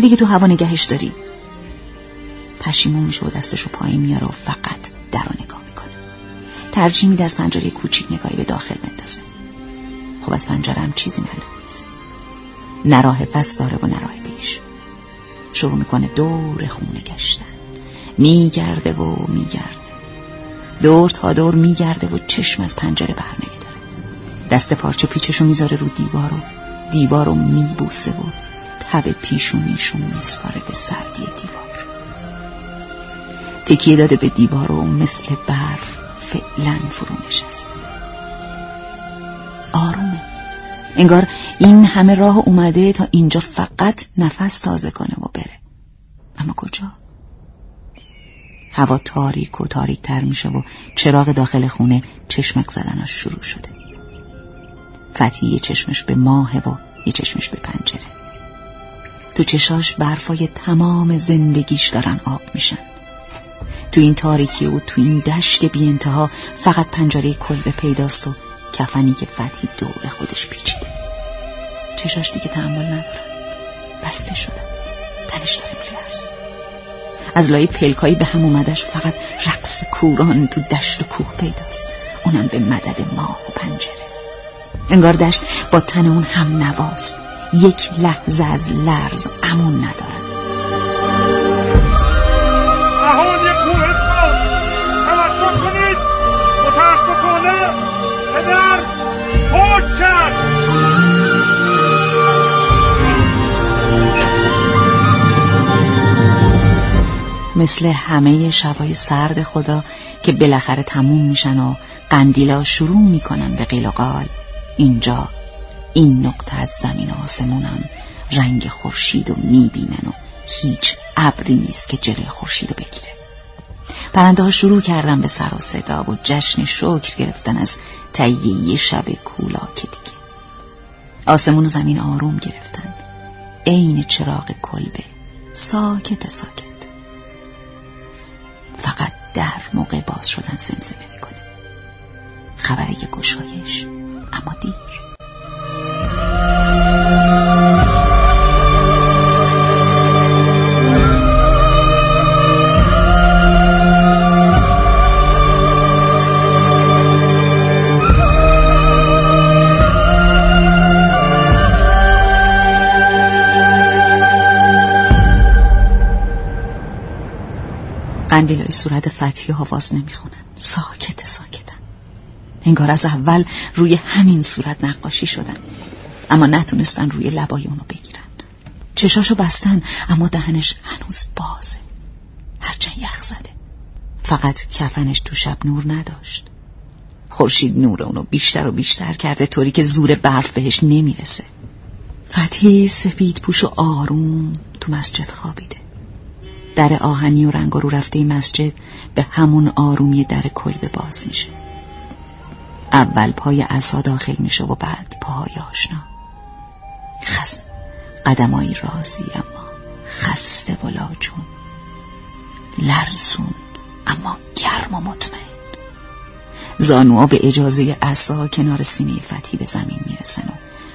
نیوردی که تو هوا نگهش داری. پشیمون میشه و دستش رو پایین میاره و فقط در رو نگاه می‌کنه. ترجیح میده از پنجره کوچیک نگاهی به داخل بندازه. خب از پنجره هم چیزی معلوم نیست. نراه پس داره و نراه پیش. شروع می‌کنه دور خونه گشتن. میگرده و میگرده. دور تا دور میگرده و چشم از پنجره بر نمیداره دست پارچه پیچشو می‌ذاره رو دیوار و دیوار رو میبوسه و تب پیشونیشو میسپاره به سردی دیوار. تکیه داده به دیوار و مثل برف فعلا فرو نشسته آرومه. انگار این همه راه اومده تا اینجا فقط نفس تازه کنه و بره. اما کجا؟ هوا تاریک و تاریک تر میشه و چراغ داخل خونه چشمک زدنش شروع شده. فتی یه چشمش به ماه و یه چشمش به پنجره. تو چشاش برفای تمام زندگیش دارن آب میشن. تو این تاریکی و تو این دشت بی انتها فقط پنجره کلبه پیداست و کفنی که فتحی دور خودش پیچیده. چشاش دیگه تحمل ندارن. بسته شدن. تنش داره میلرز از لای پلکایی به هم اومدش فقط رقص کوران تو دشت و کوه پیداست. اونم به مدد ماه و پنجره. انگار دشت با تن اون هم نواست. یک لحظه از لرز امون ندارن. اهان یک کوهستان توجه کنید. متاسفانه پدر فوت کرد. مثل همه شبای سرد خدا که بالاخره تموم میشن و قندیلا شروع می‌کنن به قیل و قال. اینجا این نقطه از زمین آسمونم رنگ خورشید و می‌بینن و هیچ ابری نیست که جلوی خورشید رو بگیره. پرنده ها شروع کردن به سر و صدا و جشن شکر گرفتن از تهیه یه شب کولاک دیگه. آسمون و زمین آروم گرفتن. عین چراغ کلبه ساکت ساکت. فقط در موقع باز شدن زمزمه می‌کنه. خبر یه گشایش اما دیر. قندیلای صورت فتحی حواز نمی‌خونن. ساکت ساکتن انگار از اول روی همین صورت نقاشی شدن. اما نتونستن روی لبای اونو بگیرن. چشاشو بستن اما دهنش هنوز بازه. هرچند یخ زده. فقط کفنش تو شب نور نداشت. خورشید نور اونو بیشتر و بیشتر کرده طوری که زور برف بهش نمی‌رسه. فتحی سفید پوش و آروم تو مسجد خوابیده. در آهنی و رنگ رو رفته مسجد به همون آرومی در کلبه باز میشه. اول پای عصا داخل میشه و بعد پاهای آشنا. خست قدمایی رازی اما. خسته و لاجون لرزون. اما گرم و مطمئن. زانوها به اجازه عصا کنار سینه فتی به زمین می‌رسن و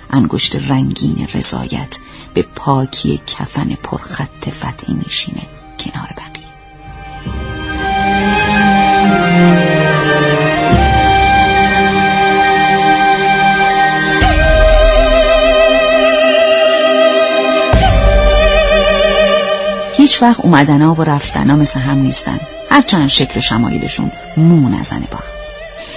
انگشت رنگین رضایت به پاکی کفن پرخط فتی میشینه. کنار بقیه. هیچ وقت اومدنا و رفتنا مثل هم نیستن. هرچند شکل شمایلشون مو نزنه با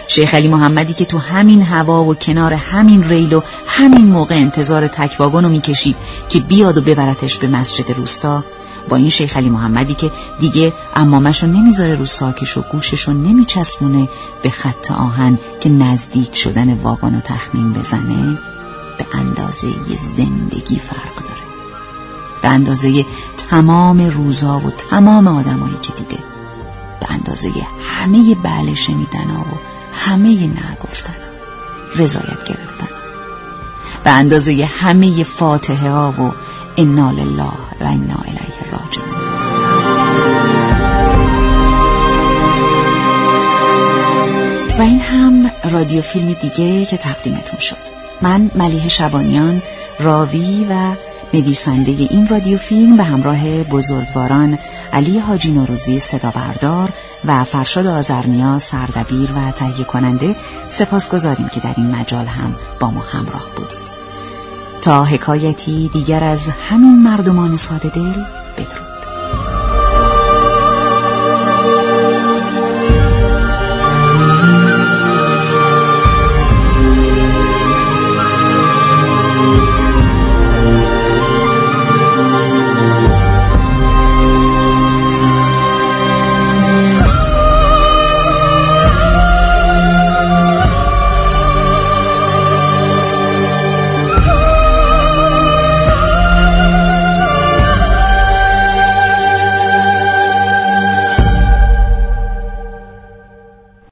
شیخ علی محمدی که تو همین هوا و کنار همین ریل و همین موقع انتظار تک واگن رو می‌کشید که بیاد و ببرتش به مسجد روستا با این شیخ علی محمدی که دیگه امامش رو نمی‌ذاره رو ساکش و گوشش رو نمیچسبونه به خط آهن که نزدیک شدن واگن رو تخمین بزنه به اندازه یه زندگی فرق داره. به اندازه تمام روزا و تمام آدمایی که دیده. به اندازه همه بله شنیدن و همه نه گفتن. رضایت گرفتن. به اندازه همه فاتحه ها و انا لله و انا الیه راجعون. و این هم رادیو فیلم دیگه که تقدیمتون شد. من ملیه شبانیان راوی و نویسنده این رادیو فیلم به همراه بزرگواران علی حاجی نوروزی صدا بردار و فرشاد آزرنیا سردبیر و تهیه کننده سپاس گذاریم که در این مجال هم با ما همراه بودید. تا حکایتی دیگر از همین مردمان ساده دل